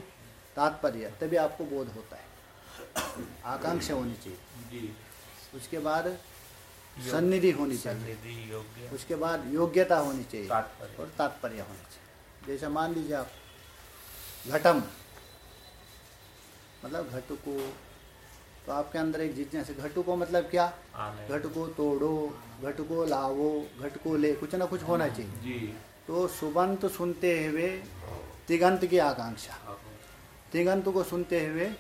[SPEAKER 1] तात्पर्य तभी आपको बोध होता है। आकांक्षा होनी चाहिए। उसके बाद सन्निधि होनी चाहिए। उसके बाद योग्यता होनी चाहिए। और तात्पर्य होना चाहिए। जैसे मान लीजिए आप घटम मतलब घटु को तो आपके अंदर एक जिज्ञास से घटु को मतलब क्या? घट को तोड़ो घट को लावो घट को ले कुछ ना कुछ होना चाहिए। तो सुबंत सुनते हुए तिगंत की आकांक्षा। तिगंत को सुनते हुए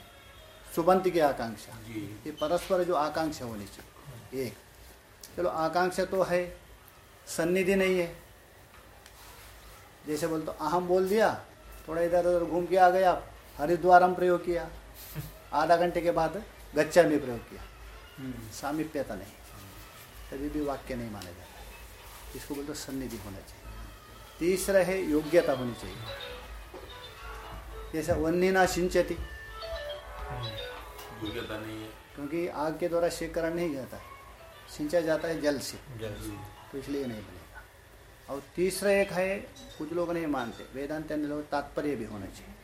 [SPEAKER 1] सुबंत की आकांक्षा। ये परस्पर जो आकांक्षा होनी चाहिए। एक। चलो आकांक्षा तो है सन्निधि नहीं है। जैसे बोल तो अहम बोल दिया थोड़ा इधर उधर घूम के आ गए आप। हरिद्वार हम प्रयोग किया। [laughs] आधा घंटे के बाद गच्चा में प्रयोग किया। हम्म। सामिप्यता नहीं। तभी भी वाक्य नहीं माना जाता। इसको बोलते सन्निधि होना चाहिए। तीसरा है योग्यता होनी चाहिए। जैसा वन्य ना सिंचती
[SPEAKER 4] योग्यता नहीं है।
[SPEAKER 1] क्योंकि आग के द्वारा शेकरण नहीं जाता सिंचा जाता है जल से। तो इसलिए नहीं बनेगा और तीसरा एक है कुछ लोग नहीं मानते। वेदांत लोग तात्पर्य भी होना चाहिए।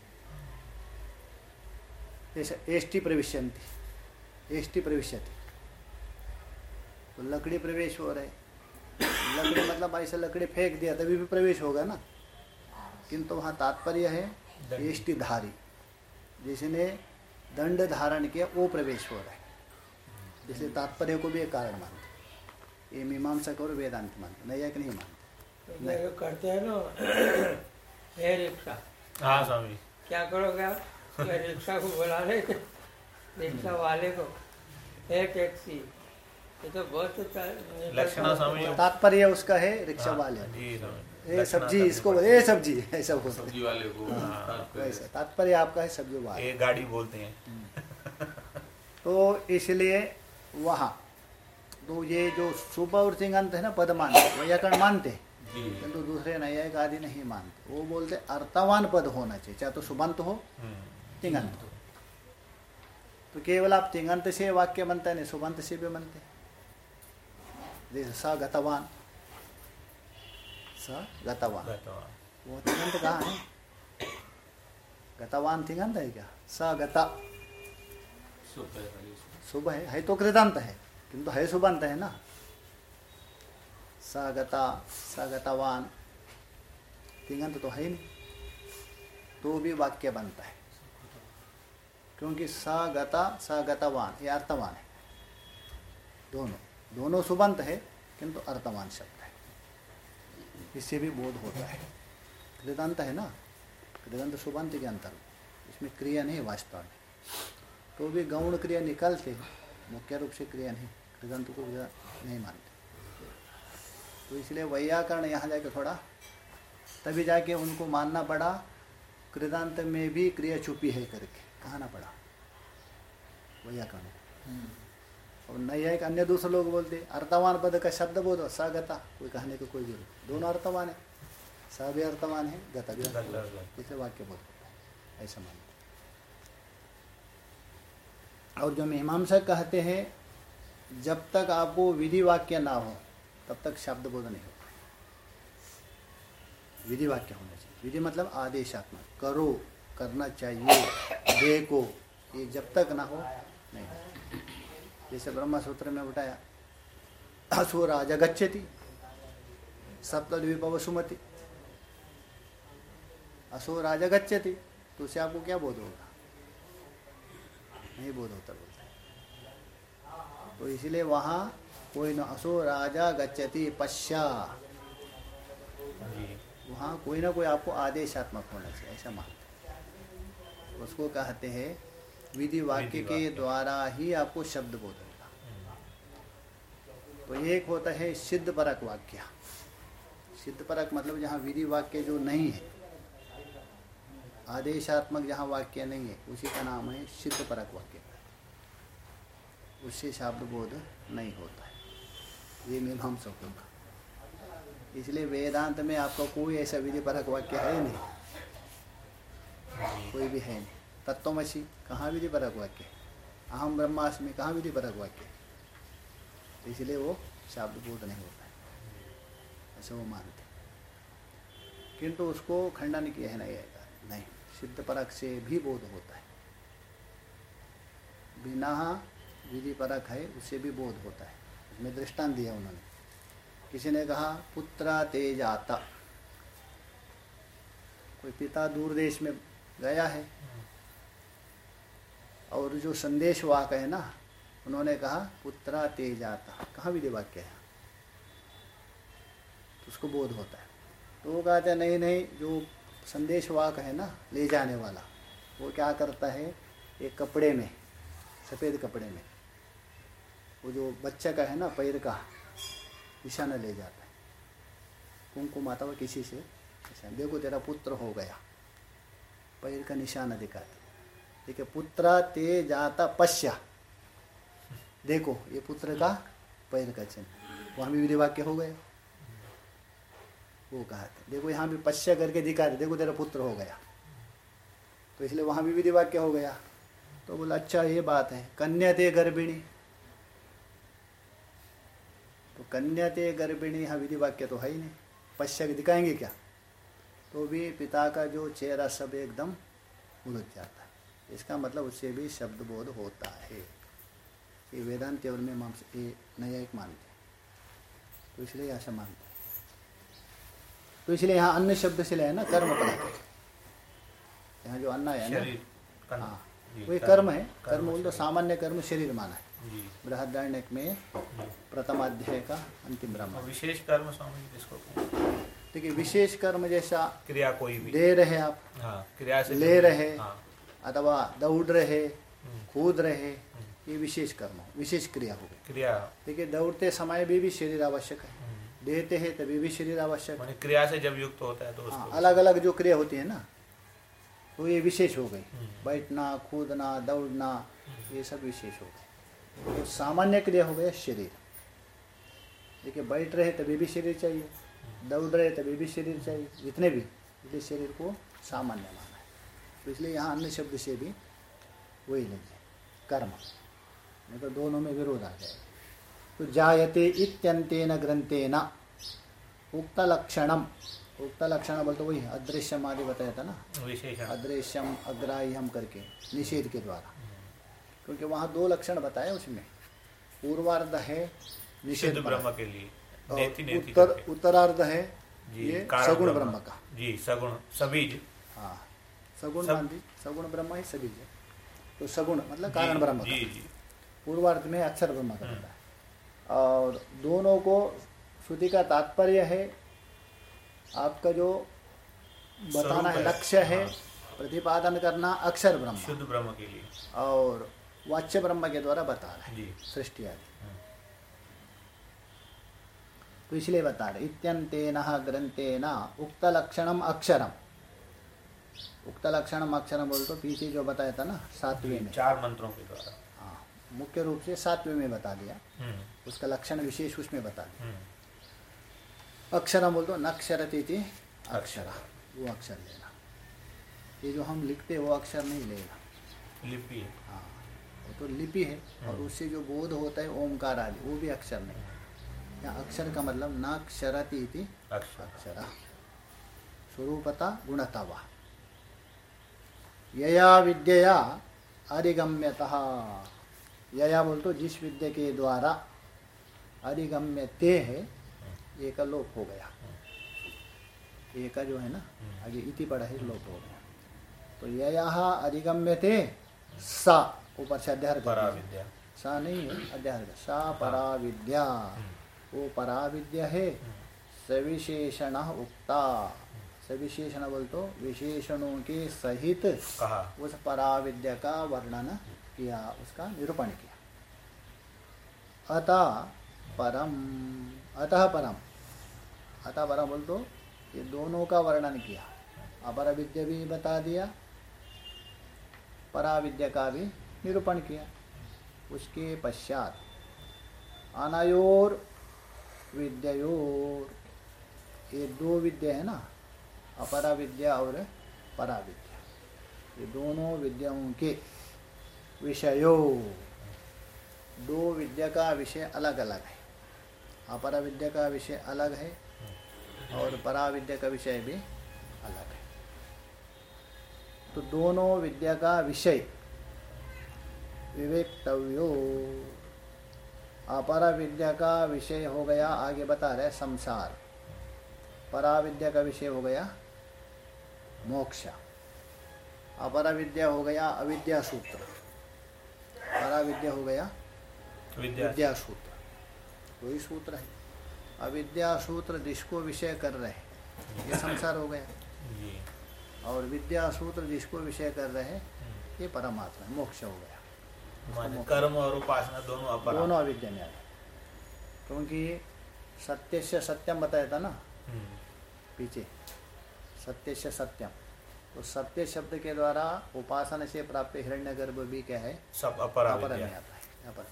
[SPEAKER 1] जैसे एष्टि प्रविश्यंती एष्टि प्रविश्यति तो लकड़ी प्रवेश हो रहे लकड़ी मतलब ऐसे लकड़ी फेंक दिया तभी भी प्रवेश होगा ना? किंतु वहाँ तात्पर्य है एष्टि धारी जिसने दंड धारण किया वो प्रवेश हो रहा है। इसलिए तात्पर्य को भी एक कारण मानते ये मीमांसक और वेदांत मानते नैया नहीं मानते।
[SPEAKER 3] करते हैं ना [clears throat] रिक्शा।
[SPEAKER 2] हाँ स्वामी।
[SPEAKER 3] क्या करोगे आप? रिक्शा को बुला रहे थे रिक्शा वाले को। है टैक्सी। ये तो बहुत
[SPEAKER 2] लक्षणा समय
[SPEAKER 1] तात्पर्य उसका है रिक्शा हाँ, वाले। ए सब्ज़ी इसको ए सब्ज़ी ऐसा बोलते
[SPEAKER 4] सब्ज़ी। वाले को
[SPEAKER 1] हाँ, वैसा तात्पर्य आपका है सब्ज़ी वाले।
[SPEAKER 2] गाड़ी बोलते हैं।
[SPEAKER 1] हम्म। तो इसलिए वहाँ तो ये जो सुबह और अंत है ना पद मानते व्याकरण मानते किंतु दूसरे न्यायिक आदि नहीं मानते। वो बोलते अर्थवान पद होना चाहिए चाहे तो सुबंत हो हम्म। तिंगंत हो। तो केवल आप तिंगंत से वाक्य बनता नहीं सुबंत से भी बनते जैसे स गतवान। स गतवान। वो तिंगंत कहाँ है? गतवान तिंगंत है क्या? स गता। सुबह है, है तो कृतांत है किंतु है सुबंत है ना? सगता सगतवान तिंगंत तो है ही नहीं तो भी वाक्य बनता है क्योंकि सगता सगतवान ये अर्थवान है दोनों दोनों सुबंत है किंतु अर्थवान शब्द है इससे भी बोध होता है कृदंत है ना कृदंत सुबंत के अंतर इसमें क्रिया नहीं वास्तव में तो भी गौण क्रिया निकलते मुख्य रूप से क्रिया नहीं कृदंत को नहीं मानते तो इसलिए वैयाकरण यहाँ जाके थोड़ा तभी जाके उनको मानना पड़ा कृदांत में भी क्रिया छुपी है करके कहना पड़ा वैयाकरण। हम्म। और नहीं है कि अन्य दूसरे लोग बोलते अर्थवान पद का शब्द बोलो स गता कोई कहने को कोई ज़रूरत दोनों अर्थवान है। स भी अर्थवान है गता भी इसलिए वाक्य है ऐसा मानते और जो मीमांसा कहते हैं जब तक आपको विधि वाक्य ना हो तब तक शब्द बोध नहीं होता। विधि वाक्य होना चाहिए। विधि मतलब आदेशात्मक। करो, करना चाहिए, देखो, ये जब तक ना हो, नहीं जैसे ब्रह्मा सूत्र में बताया असुर राजा गच्छति, सप्तद्वीप सुमति असुर राजा गच्छति तो उसे आपको क्या बोध होगा? नहीं बोध होता बोलता। तो इसलिए वहाँ कोई न असो राजा गच्छति पश्चा वहाँ कोई ना कोई आपको आदेशात्मक होना चाहिए ऐसा मानते उसको कहते हैं विधि वाक्य के द्वारा ही आपको शब्द बोध होगा तो एक होता है सिद्ध परक वाक्य। सिद्ध परक मतलब जहाँ विधि वाक्य जो नहीं है। आदेशात्मक जहाँ वाक्य नहीं है उसी का नाम है सिद्ध परक वाक्य। उससे शब्द बोध नहीं होता। ये मीमांसकों का। इसलिए वेदांत में आपका कोई ऐसा विधि परक वाक्य है नहीं। कोई भी है नहीं। तत्वमसी, कहाँ विधि परक वाक्य अहम ब्रह्मास्मि, कहाँ विधि परक वाक्य इसलिए वो शब्द बोध नहीं होता है। ऐसा वो मानते किंतु उसको खंडन किया है नहीं नहीं। सिद्ध परक से भी बोध होता है। बिना विधि परक है, उससे भी बोध होता है। में दृष्टांत दिया उन्होंने। किसी ने कहा, पुत्रा तेज आता कोई पिता दूर देश में गया है। और जो संदेश वाक है ना, उन्होंने कहा, पुत्रा तेज आता कहाँ विधि वाक्य है? तो उसको बोध होता है। तो वो कहते हैं, नहीं नहीं, जो संदेश वाक है ना, ले जाने वाला, वो क्या करता है? एक कपड़े में, सफ़ेद कपड़े में। वो जो बच्चा का है ना, पैर का, निशाना ले जाता है। कुमकुम आता हुआ किसी से देखो तेरा पुत्र हो गया। पैर का निशाना दिखाते ठीक है पुत्र ते जाता पश्या। देखो, ये पुत्र का पैर का चिन्ह। वहाँ भी विधि वाक्य हो गया। वो कहा था, देखो, यहाँ भी पश्या करके दिखा देखो तेरा पुत्र हो गया। तो इसलिए वहाँ भी विधि वाक्य हो गया। तो बोला अच्छा ये बात है। कन्या ते गर्भिणी तो कन्या ते गर्भिणी यहाँ विधि वाक्य तो है ही नहीं। पश्चात दिखाएँगे क्या? तो भी पिता का जो चेहरा सब एकदम उलझ जाता है। इसका मतलब उससे भी शब्द बोध होता है। ये वेदांत और में माम ये नया एक मानते तो इसलिए ऐसा मानते तो इसलिए यहाँ अन्य शब्द से ले ना कर्म पड़ा यहाँ जो अन्ना है ना हाँ वो कर्म। है। कर्म बोल तो सामान्य कर्म शरीर माना है। बृहदारण्य में प्रथम अध्याय का अंतिम ब्रह्म।
[SPEAKER 2] विशेष कर्म स्वामी जिसको
[SPEAKER 1] देखिए विशेष कर्म जैसा
[SPEAKER 2] क्रिया कोई भी।
[SPEAKER 1] दे रहे आप।
[SPEAKER 2] हाँ, क्रिया से
[SPEAKER 1] ले रहे हाँ। अथवा दौड़ रहे कूद रहे ये विशेष कर्म विशेष क्रिया हो। गई
[SPEAKER 2] क्रिया।
[SPEAKER 1] देखिए दौड़ते समय भी भी शरीर आवश्यक है। देते हैं तभी भी शरीर आवश्यक।
[SPEAKER 2] है क्रिया से जब युक्त होता है तो
[SPEAKER 1] हाँ, अलग अलग जो क्रिया होती है ना तो ये विशेष हो गई। बैठना कूदना दौड़ना ये सब विशेष हो गए। तो सामान्य क्रिया हो गया शरीर। देखिए बैठ रहे तभी भी शरीर चाहिए दौड़ रहे तभी भी शरीर चाहिए जितने भी इसलिए शरीर को सामान्य माना है। तो इसलिए यहाँ अन्य शब्द से भी वही लीजिए कर्म। नहीं तो दोनों में विरोध आ जाएगा। तो जायते इत्यंतेन ग्रंथेन उक्त लक्षणम। उक्त लक्षण बोलते वही अदृश्यम आदि बताया था ना? अदृश्यम अग्राह्यम करके निषेध के द्वारा। क्योंकि वहाँ दो लक्षण बताए उसमें। पूर्वार्ध है
[SPEAKER 2] निषेध ब्रह्म के लिए। नेति,
[SPEAKER 1] नेति उत्तर उत्तरार्ध है ये सगुण ब्रह्म। का।
[SPEAKER 2] जी सगुण सबीज।
[SPEAKER 1] हाँ सगुण सब... सगुण ब्रह्म ही सबीज है। तो सगुण मतलब कारण ब्रह्म जी, जी। पूर्वार्ध में अक्षर ब्रह्म का होता है और दोनों को श्रुति का तात्पर्य है आपका जो बताना है। लक्ष्य है हाँ। प्रतिपादन करना अक्षर ब्रह्म।
[SPEAKER 2] शुद्ध ब्रह्म के लिए।
[SPEAKER 1] और वाच्य ब्रह्म के द्वारा बता रहे सृष्टि आदि। तो इसलिए बता रहे इत्यंतेन ग्रंथेन उक्त लक्षणम अक्षरम। उक्त लक्षणम अक्षरम बोल तो पीछे जो बताया था ना सातवें में।
[SPEAKER 2] चार मंत्रों के द्वारा।
[SPEAKER 1] हाँ मुख्य रूप से सातवें में बता दिया। हम्म। उसका लक्षण विशेष उसमें बता दिया। हम्म। अक्षरम बोल तो नक्षरती थी अक्षर वो अक्षर लेना। ये जो हम लिखते वो अक्षर नहीं लेना।
[SPEAKER 2] लिपि
[SPEAKER 1] हाँ। तो लिपि है और हम्म। उससे जो बोध होता है ओमकार आदि वो भी अक्षर नहीं। है। यहाँ अक्षर का मतलब न क्षरती अक्षर। स्वरूपता गुणता वा यया विद्या अधिगम्यतः। यया बोल तो जिस विद्या के द्वारा अधिगम्य ते है। एक लोप हो गया। एक जो है ना आगे इति पढ़ा है लोप हो गया। तो यया अधिगम्य थे सा। ऊपर से अध्यार सा नहीं है अध्यार सा परा विद्या वो पराविद्या है। सविशेषण उक्ता। सविशेषण बोल तो विशेषणों के सहित कहा। उस पराविद्या का वर्णन किया उसका निरूपण किया। अतः परम अतः परम अतः परम बोल तो ये दोनों का वर्णन किया। अपर विद्या भी बता दिया पराविद्या का भी निरूपण किया। उसके पश्चात अनयोर विद्योर ये दो विद्या है ना अपरा विद्या और परा विद्या ये दोनों विद्याओं के विषयों, दो विद्या का विषय अलग अलग है। अपरा विद्या का विषय अलग है और परा विद्या का विषय भी अलग है। तो दोनों विद्या का विषय विवेक्तव्यो। अपरा विद्या का विषय हो गया आगे बता रहे संसार। परा विद्या का विषय हो गया मोक्ष। अपरा विद्या हो गया अविद्या सूत्र। परा विद्या हो गया विद्या सूत्र। वही सूत्र है। अविद्या सूत्र जिसको विषय कर रहे हैं ये संसार हो गया। और विद्या सूत्र जिसको विषय कर रहे हैं ये परमात्मा मोक्ष हो गया।
[SPEAKER 2] कर्म और उपासना दोनों अपरा
[SPEAKER 1] दोनों अविद्या में क्योंकि सत्य से सत्यम बताया था ना? हम्म। पीछे। सत्य से सत्यम। तो सत्य शब्द के द्वारा उपासना से प्राप्त हिरण्य गर्भ भी क्या है?
[SPEAKER 2] सब अपरा
[SPEAKER 1] अपर में आता है अपर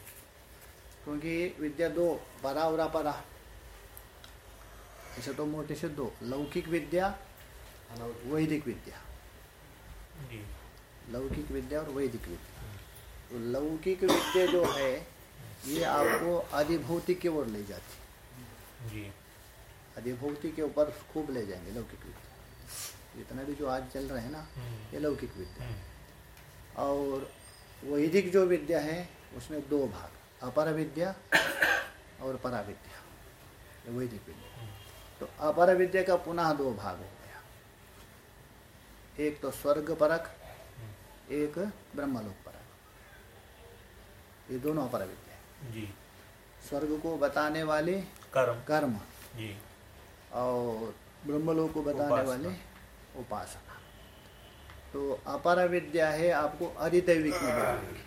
[SPEAKER 1] क्योंकि विद्या दो परा और अपरा। ऐसे तो मोटे से दो लौकिक विद्या वैदिक विद्या। लौकिक विद्या और वैदिक विद्या। तो लौकिक विद्या जो है ये आपको अधिभौतिक की ओर ले जाती जी। अधिभौतिक के ऊपर खूब ले जाएँगे लौकिक विद्या। जितना भी जो आज चल रहे हैं ना हम्म। ये लौकिक विद्या। हम्म। और वैदिक जो विद्या है उसमें दो भाग अपर विद्या और परा विद्या वैदिक विद्या। हम्म। तो अपर विद्या का पुनः दो भाग हो गया। एक तो स्वर्ग परक एक ब्रह्मलोक। ये दोनों अपर विद्या जी। स्वर्ग को बताने वाले
[SPEAKER 2] कर्म।
[SPEAKER 1] कर्म। जी। और ब्रह्मलोक को बताने वाले उपासना। तो अपर विद्या है आपको अधिदैविक मिलेगी।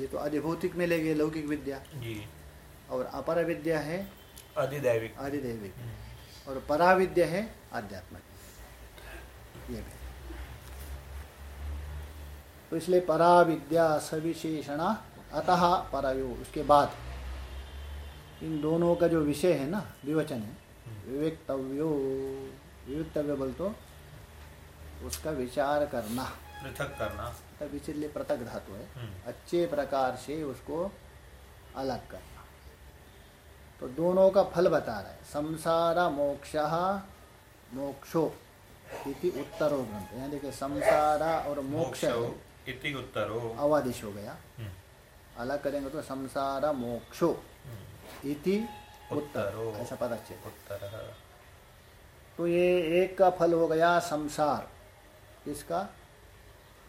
[SPEAKER 1] ये तो अधिभौतिक मिलेगी लौकिक विद्या।
[SPEAKER 2] जी।
[SPEAKER 1] और अपर विद्या है
[SPEAKER 2] अधिदैविक
[SPEAKER 1] अधिदैविक हम्म। और पराविद्या है आध्यात्मिक। ये भी। तो इसलिए परा विद्या सविशेषण अतः परयो उसके बाद। इन दोनों का जो विषय है ना विवचन है विवेकतव्यो विवेकतव्य बोल तो उसका विचार करना।
[SPEAKER 2] पृथक करना।
[SPEAKER 1] तब इसलिए पृथक धातु है। हम्म। अच्छे प्रकार से उसको अलग करना। तो दोनों का फल बता रहा है। संसार मोक्ष मोक्षो इति उत्तरो ग्रंथ। यहाँ देखिए संसार और मोक्ष।
[SPEAKER 2] इति उत्तरो
[SPEAKER 1] अवादिश हो गया हम्म। अलग करेंगे तो संसार मोक्षो। हम्म। इति उत्तर। ऐसा पता चले। उत्तर। तो ये एक का फल हो गया संसार। इसका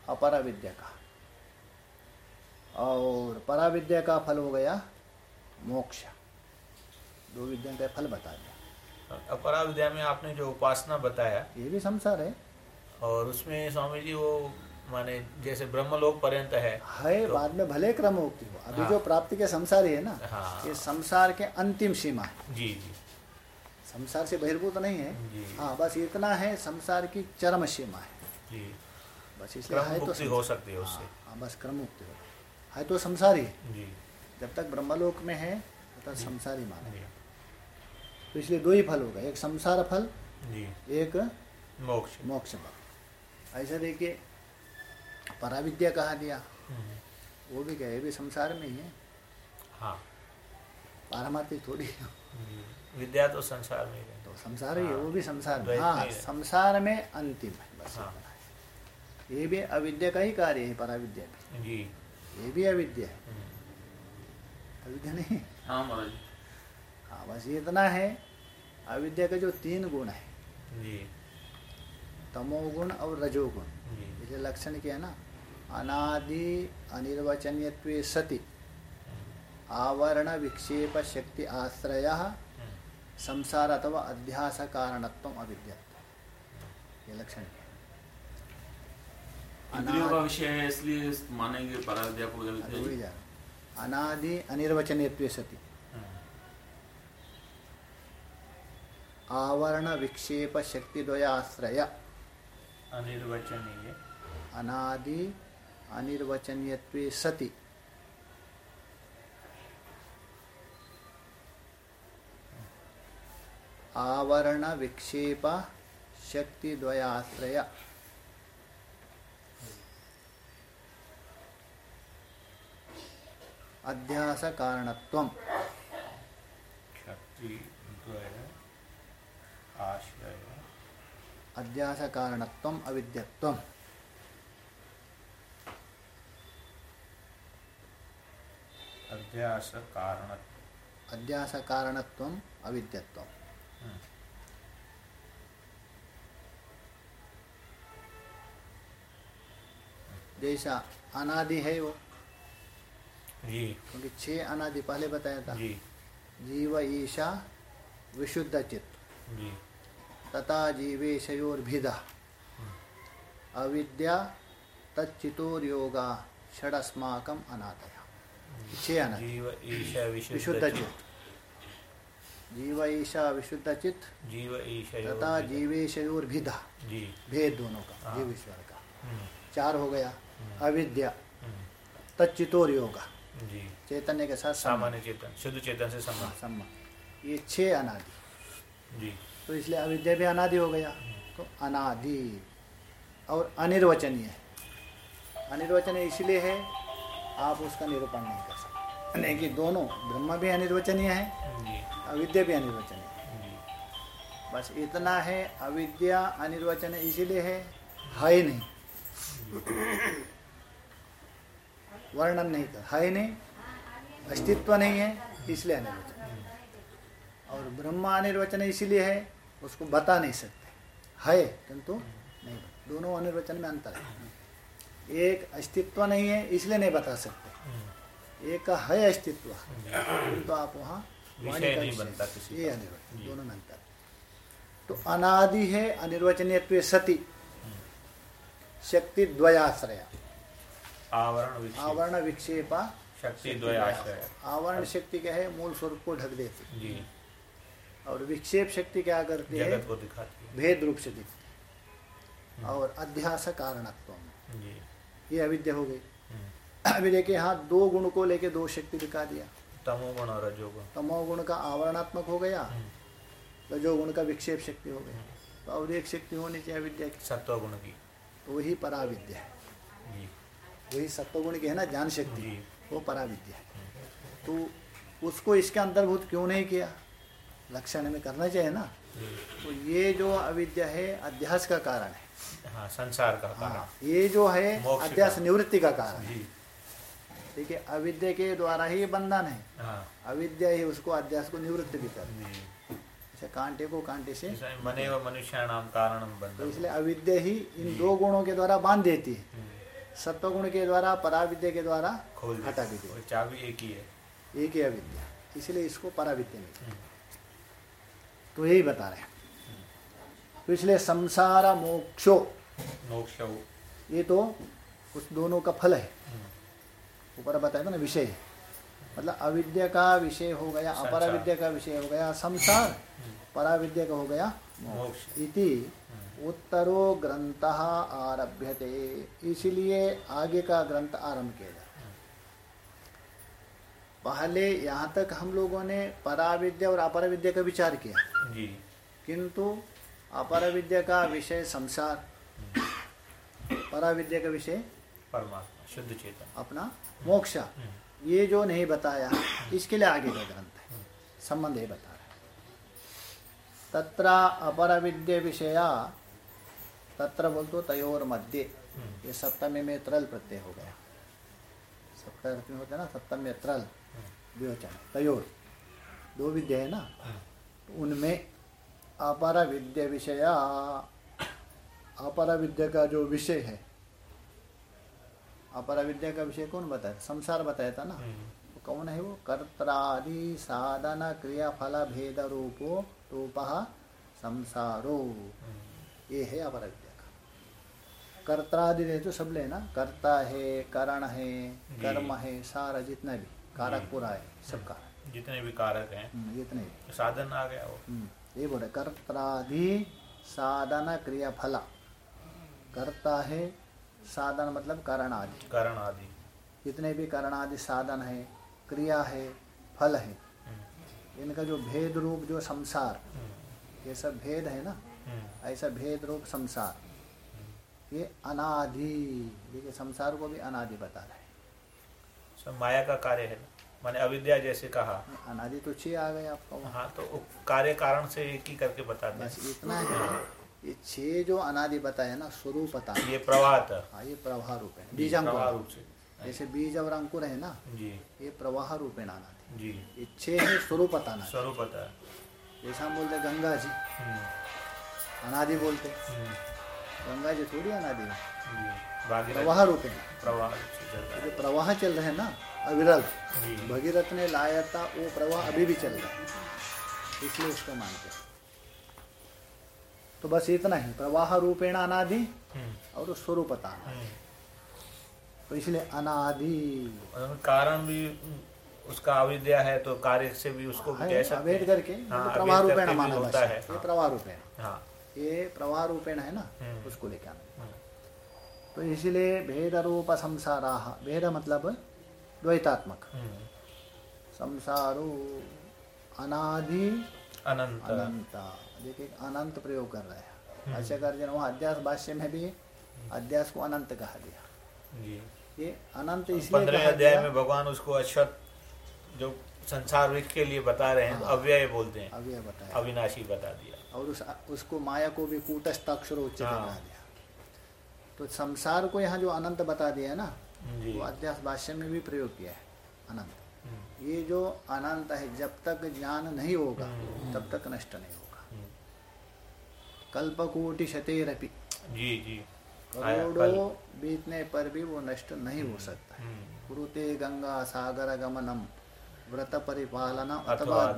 [SPEAKER 1] अपरा विद्या का। और परा विद्या का फल हो गया मोक्ष। दो विद्या का फल बता दिया।
[SPEAKER 2] अपरा विद्या में आपने जो उपासना बताया
[SPEAKER 1] ये भी संसार है।
[SPEAKER 2] और उसमें स्वामी जी वो माने जैसे ब्रह्मलोक पर्यंत है
[SPEAKER 1] है तो, बाद में भले क्रम होती हो अभी हाँ, जो प्राप्ति के संसार ही ना हाँ, ये संसार के अंतिम सीमा है।
[SPEAKER 2] जी जी।
[SPEAKER 1] संसार से बहिर्भूत नहीं है। हाँ बस इतना है संसार की चरम सीमा है। जी।
[SPEAKER 2] बस इसलिए है तो हो सकती है हाँ, उससे।
[SPEAKER 1] हाँ बस क्रम मुक्ति हो। है तो संसार ही जी। जब तक ब्रह्मलोक में है तब तक संसार ही माने तो इसलिए दो ही फल होगा एक संसार फल जी। एक मोक्ष। मोक्ष फल। ऐसा देखिए पराविद्या कहा दिया। हम्म। वो भी क्या भी संसार में ही है। हाँ। पारमार्थिक थोड़ी
[SPEAKER 2] विद्या तो संसार में है
[SPEAKER 1] तो संसार ही है वो भी संसार में। हाँ। संसार में अंतिम है बस हाँ। ये भी अविद्या का ही कार्य है पराविद्या भी। जी। ये भी अविद्या है। हम्म। अविद्या नहीं। हाँ महाराज। हाँ बस ये इतना है अविद्या के जो तीन गुण है जी। तमोगुण और रजोगुण। ये लक्षण क्या है ना? अनादि अनिर्वचनीय सति। आवरण विक्षेप शक्ति आश्रय संसार अथवा अध्यास कारणत्व अविद्या ये लक्षण
[SPEAKER 4] इंद्रियों का विषय है इसलिए मानेंगे
[SPEAKER 1] अनादि अनिर्वचनीय सति। आवरण विक्षेप शक्ति द्वयाश्रय।
[SPEAKER 2] अनिर्वचनीय।
[SPEAKER 1] अनादि अनिर्वचनीय सति। आवरण विक्षेप शक्ति द्वयाश्रय अध्यास कारणत्व अध्यास कारणत्व अविद्यत्व
[SPEAKER 2] अध्यास कारण
[SPEAKER 1] अध्यास कारणत्व अविद्यत्व जैसा अनादि है वो। जी। क्योंकि छह अनादि पहले बताया था। जी। जीव ईशा विशुद्ध चित्त। जी। तथा जीवेशयोर्भिदा। अविद्या तच्चितोर योगा षडस्माकम अनादया। जीव ईशा
[SPEAKER 2] जीव
[SPEAKER 1] तथा जीवेशयोर्भिदा। जी। भेद दोनों का हाँ। जीव ईश्वर का। हम्म। चार हो गया हम्म। अविद्या। हम्म। तच्चितोर योगा। चैतन्य के साथ
[SPEAKER 2] सामान्य चेतन शुद्ध चेतन से सम्मान।
[SPEAKER 1] सम्मान। ये छह अनादि। जी। तो इसलिए अविद्या भी अनादि हो गया। तो अनादि। और अनिर्वचनीय। अनिर्वचनीय इसलिए है आप उसका निरूपण नहीं कर सकते। नहीं कि दोनों ब्रह्म भी अनिर्वचनीय है अविद्या भी अनिर्वचनीय है। बस इतना है अविद्या अनिर्वचन इसीलिए है है ही नहीं। वर्णन नहीं कर है नहीं अस्तित्व नहीं है इसलिए अनिर्वचन। और ब्रह्म अनिर्वचन इसीलिए है उसको बता नहीं सकते। है किंतु नहीं दोनों अनिर्वचन में अंतर है। एक अस्तित्व नहीं है इसलिए नहीं बता सकते। एक का है अस्तित्व। किंतु आप वहाँ ये अनिर्वचन दोनों में अंतर तो अनादि है अनिर्वचनीय सती। शक्ति द्वयाश्रय।
[SPEAKER 2] आवरण
[SPEAKER 1] आवरण विक्षेपा
[SPEAKER 2] शक्ति द्वयाश्रय।
[SPEAKER 1] आवरण शक्ति क्या है? मूल स्वरूप को ढक देती और विक्षेप शक्ति क्या करती
[SPEAKER 2] है?
[SPEAKER 1] भेद रूप से दिखती। और अध्यास कारणत्व। ये अविद्या हो गई। हम्म। अभी देखिए यहाँ दो गुण को लेके दो शक्ति दिखा दिया।
[SPEAKER 2] तमोगुण और रजोगुण
[SPEAKER 1] तमोगुण का आवरणात्मक हो गया हम्म। रजोगुण का विक्षेप शक्ति हो गया। तो और एक शक्ति होनी चाहिए विद्या की।
[SPEAKER 2] सत्वगुण की।
[SPEAKER 1] तो वही पराविद्या है। वही सत्वगुण की है ना ज्ञान शक्ति। वो पराविद्या है। तो उसको इसके अंतर्भूत क्यों नहीं किया? लक्षण में करना चाहिए ना। तो ये जो अविद्या है अध्यास का कारण है।
[SPEAKER 2] हाँ, संसार का कारण। हाँ,
[SPEAKER 1] ये जो है अध्यास निवृत्ति का कारण ठीक है अविद्या के द्वारा ही बंधन है। हाँ। अविद्या ही उसको अध्यास को निवृत्त भी कर अच्छा कांटे को कांटे से।
[SPEAKER 2] मने व मनुष्य नाम कारण
[SPEAKER 1] तो इसलिए अविद्या ही इन दो गुणों के द्वारा बाँध देती है। सत्व गुण के द्वारा पराविद्या के द्वारा हटा देती
[SPEAKER 2] चाबी एक ही है।
[SPEAKER 1] एक ही अविद्या। इसलिए इसको पराविद्या। तो यही बता रहे हैं। इसलिए संसार मोक्षो।
[SPEAKER 2] मोक्ष।
[SPEAKER 1] ये तो उस दोनों का फल है। ऊपर बताया था ना विषय। मतलब अविद्या का विषय हो गया अपर विद्या का विषय हो गया संसार। परा विद्या का हो गया इति उत्तरो ग्रंथ आरभ्यते। इसलिए आगे का ग्रंथ आरंभ किया जाए पहले यहाँ तक हम लोगों ने परा विद्या और अपर विद्या का विचार किया। जी। किंतु अपर विद्या का विषय संसार। परा विद्या का विषय
[SPEAKER 2] परमात्मा शुद्ध चेतन।
[SPEAKER 1] अपना मोक्ष। हम्म। ये जो नहीं बताया इसके लिए आगे का ग्रंथ है। संबंध ये बता रहा है। तत्र अपर विद्य विषया तत्र बोल तो तयोर मध्य। हम्म। ये सप्तमी में त्रल प्रत्यय हो गया। सप्तमी होता है ना सप्तमी में त्रल। विवचन तयोर। दो विद्या है ना? तो उनमें अपर विद्या विषय अपर विद्या का जो विषय है अपर विद्या का विषय कौन बताया संसार बताया था ना। तो कौन है वो? कर्त्रादि साधन क्रिया फल भेद रूपो रूप संसारो। ये है अपर विद्या का। कर्त्रादि है तो सब ले ना। कर्ता है करण है कर्म है सारा जितना भी कारक पूरा है सब कारक
[SPEAKER 2] जितने भी कारक हैं।
[SPEAKER 1] हम्म, जितने
[SPEAKER 2] भी। साधन आ गया वो।
[SPEAKER 1] हम्म, ये बोले कर्ताधि साधन क्रिया फला करता है साधन मतलब कारण आदि
[SPEAKER 2] कारण आदि
[SPEAKER 1] जितने भी कारण आदि साधन है क्रिया है फल है हम्म। इनका जो भेद रूप जो संसार ये सब भेद है ना? ऐसा भेद रूप संसार। ये अनादि देखिए संसार को भी अनादि बता रहे
[SPEAKER 2] सब माया का कार्य है मैंने अविद्या जैसे कहा।
[SPEAKER 1] अनादि तो छह आ गए आपका
[SPEAKER 2] हाँ तो कार्य कारण से एक ही करके बता दें
[SPEAKER 1] इतना है। ये छह जो अनादि बताया ना स्वरूप बता।
[SPEAKER 2] ये प्रवाह
[SPEAKER 1] हाँ ये प्रवाह रूप है बीज रूप से। जैसे बीज और अंकुर है ना जी। ये प्रवाह रूप है अनादि जी। ये छह है स्वरूप बताना
[SPEAKER 2] स्वरूप बता।
[SPEAKER 1] जैसा हम बोलते गंगा जी। हम्म। अनादि बोलते हम्म। गंगा जी थोड़ी अनादि है। प्रवाह रूप है। प्रवाह जो प्रवाह चल रहे हैं ना अविरल भगीरथ ने लाया था वो प्रवाह अभी भी चल रहा है। इसलिए उसको मानते तो बस इतना ही प्रवाह रूपेण अनादि। और स्वरूपता। हम्म। तो इसलिए अनादि।
[SPEAKER 2] कारण भी उसका अविद्या है तो कार्य से भी उसको भी
[SPEAKER 1] सकते करके हाँ, तो प्रवाह रूपेण माना जाता है। ये प्रवाह रूपेण हाँ। ये प्रवाह रूपेण है ना हम्म। उसको लेकर आना। तो इसलिए भेद रूप संसारा भेद मतलब द्वैतात्मक। हम्म। संसारो अनादि
[SPEAKER 2] अनंत।
[SPEAKER 1] अनंत। देखिए अनंत प्रयोग कर रहे हैं। हम्म। अच्छा कर वहाँ अध्यास भाष्य में भी अध्यास को अनंत कहा गया ये अनंत इसलिए
[SPEAKER 2] अध्याय में भगवान उसको अश्वत जो संसार वृक्ष के लिए बता रहे हैं हाँ, अव्यय बोलते हैं।
[SPEAKER 1] अव्यय बताया।
[SPEAKER 2] अविनाशी बता दिया।
[SPEAKER 1] और उस उसको माया को भी कूटस्थ अक्षर उच्च हाँ, दिया। तो संसार को यहाँ जो अनंत बता दिया ना वो अध्यास भाष्य में भी प्रयोग किया है अनंत। हम्म। ये जो अनंत है जब तक ज्ञान नहीं होगा हम्म। तब तक नष्ट नहीं होगा। हम्म। कल्पकोटि शतेरपि
[SPEAKER 2] जी। जी
[SPEAKER 1] करोड़ों बीतने पर भी वो नष्ट नहीं हो सकता। कुरुते गंगा सागर गमनम व्रत परिपालन अथवा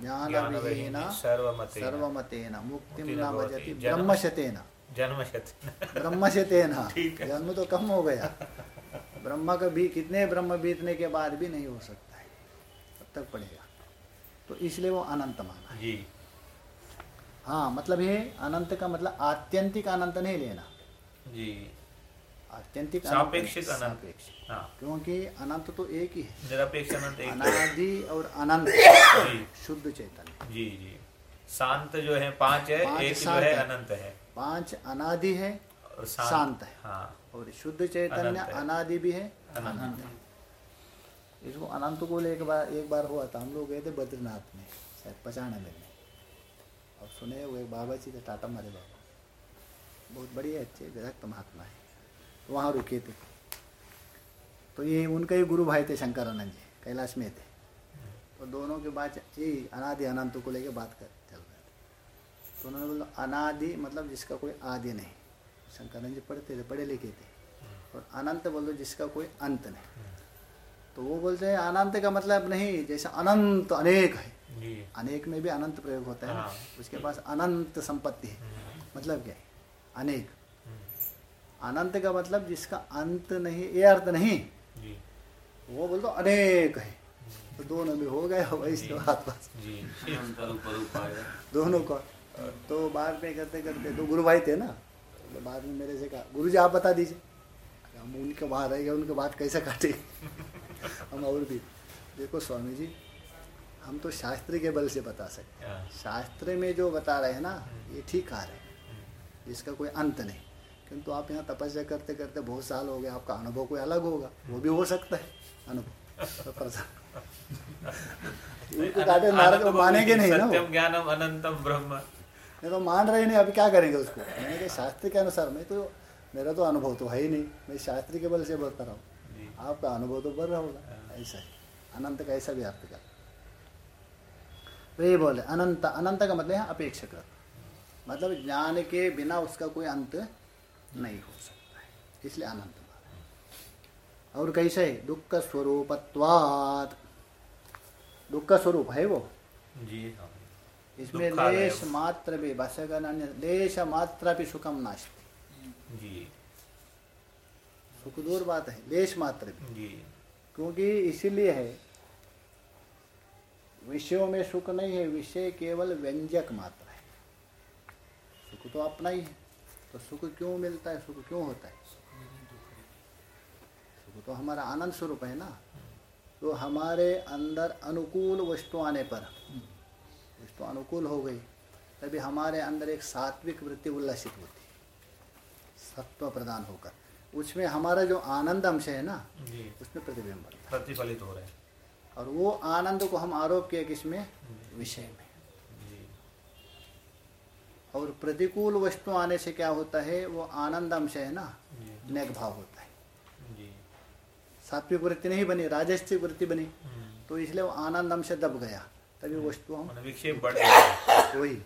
[SPEAKER 1] ज्ञान ज्ञान विहीन सर्वमतेन। न भजति ब्रह्मशतेन। ब्रह्मशतेन। [laughs] जन्म तो कम हो गया। [laughs] ब्रह्म का भी कितने ब्रह्म बीतने के बाद भी नहीं हो सकता है। तब तक पड़ेगा तो इसलिए वो अनंत माना जी। हाँ मतलब ये अनंत का मतलब आत्यंतिक अनंत नहीं लेना। जी। आत्यंतिक
[SPEAKER 2] सापेक्षिक
[SPEAKER 1] हाँ। क्योंकि अनंत तो एक ही है।
[SPEAKER 2] निरपेक्ष अनंत
[SPEAKER 1] एक अनादि और अनंत। शुद्ध चैतन्य।
[SPEAKER 2] जी जी। शांत जो है पाँच है पाँच एक जो है। अनंत है।
[SPEAKER 1] पाँच अनादि है शांत। है। हाँ। और शुद्ध चैतन्य अनादि भी है। अनंत। है। इसको अनंत को एक बार एक बार हुआ था। हम लोग गए थे बद्रीनाथ में शायद पचाना में। और सुने हुए बाबा जी थे टाटा मारे बाबा। बहुत बढ़िया अच्छे विरक्त महात्मा है। तो वहाँ रुके थे। तो ये उनका ही गुरु भाई थे शंकरानंद जी कैलाश में थे। तो दोनों के बाद यही अनादि अनंत को लेके बात कर चल रहे थे। तो उन्होंने बोला अनादि मतलब जिसका कोई आदि नहीं। शंकरानंद जी पढ़ते थे पढ़े लिखे थे। और अनंत बोल दो जिसका कोई अंत नहीं। तो वो बोलते हैं अनंत का मतलब नहीं जैसे अनंत अनेक है। अनेक में भी अनंत प्रयोग होता है हाँ। उसके पास अनंत संपत्ति है। मतलब क्या है? अनेक। अनंत का मतलब जिसका अंत नहीं ये अर्थ नहीं। वो बोल दो अनेक है। तो दोनों में हो गए वैसे आसपास दोनों का। तो बाद में करते करते दो गुरु भाई थे ना। तो बाद में मेरे से कहा गुरु जी आप बता दीजिए। हम उनके वहाँ रहेंगे उनके बात कैसे काटे? हम और भी। देखो स्वामी जी हम तो शास्त्र के बल से बता सकते हाँ। शास्त्र में जो बता रहे हैं ना ये ठीक आ रहे हैं। जिसका कोई अंत नहीं। किंतु आप यहाँ तपस्या करते करते बहुत साल हो गए आपका अनुभव कोई अलग होगा। वो भी हो सकता है अनुभव। तो [laughs] नारद मानेंगे नहीं ना
[SPEAKER 2] ज्ञानम अनंतम ब्रह्म।
[SPEAKER 1] नहीं तो मान रहे नहीं अभी क्या करेंगे उसको? मैंने कहा शास्त्र के अनुसार मैं तो मेरा तो अनुभव तो है ही नहीं। मैं शास्त्री के बल से बोलता रहा हूँ। आपका अनुभव तो बढ़ रहा होगा। ऐसा ही। अनंत का ऐसा भी तो ये बोले अनंत अनंत का मतलब है अपेक्षक मतलब ज्ञान के बिना उसका कोई अंत नहीं हो सकता है। इसलिए अनंत और कैसे दुख स्वरूपत्वाद दुख का स्वरूप है वो? जी हाँ। इसमें देश मात्र भी भाष्यकर लेश मात्र भी सुखम नाश्ती जी। सुख दूर बात है लेश मात्र भी जी। क्योंकि इसीलिए है विषयों में सुख नहीं है विषय केवल व्यंजक मात्र है। सुख तो अपना ही है तो सुख क्यों मिलता है सुख क्यों होता है? सुख तो हमारा आनंद स्वरूप है ना। तो हमारे अंदर अनुकूल वस्तु आने पर वस्तु अनुकूल हो गई तभी हमारे अंदर एक सात्विक वृत्ति उल्लसित होती सत्व प्रदान होकर। उसमें हमारा जो आनंद अंश है ना उसमें प्रतिबिंब
[SPEAKER 2] प्रतिफलित हो रहे
[SPEAKER 1] और वो आनंद को हम आरोप किए किसमें विषय में। और प्रतिकूल वस्तु आने से क्या होता है वो आनंद अंश है ना नेक भाव होता है। सात्विक वृत्ति नहीं बनी राजस्विक वृत्ति बनी हम्म। तो इसलिए वो आनंद अंश दब गया। तभी वस्तु हम
[SPEAKER 2] विक्षेप बढ़
[SPEAKER 1] वही।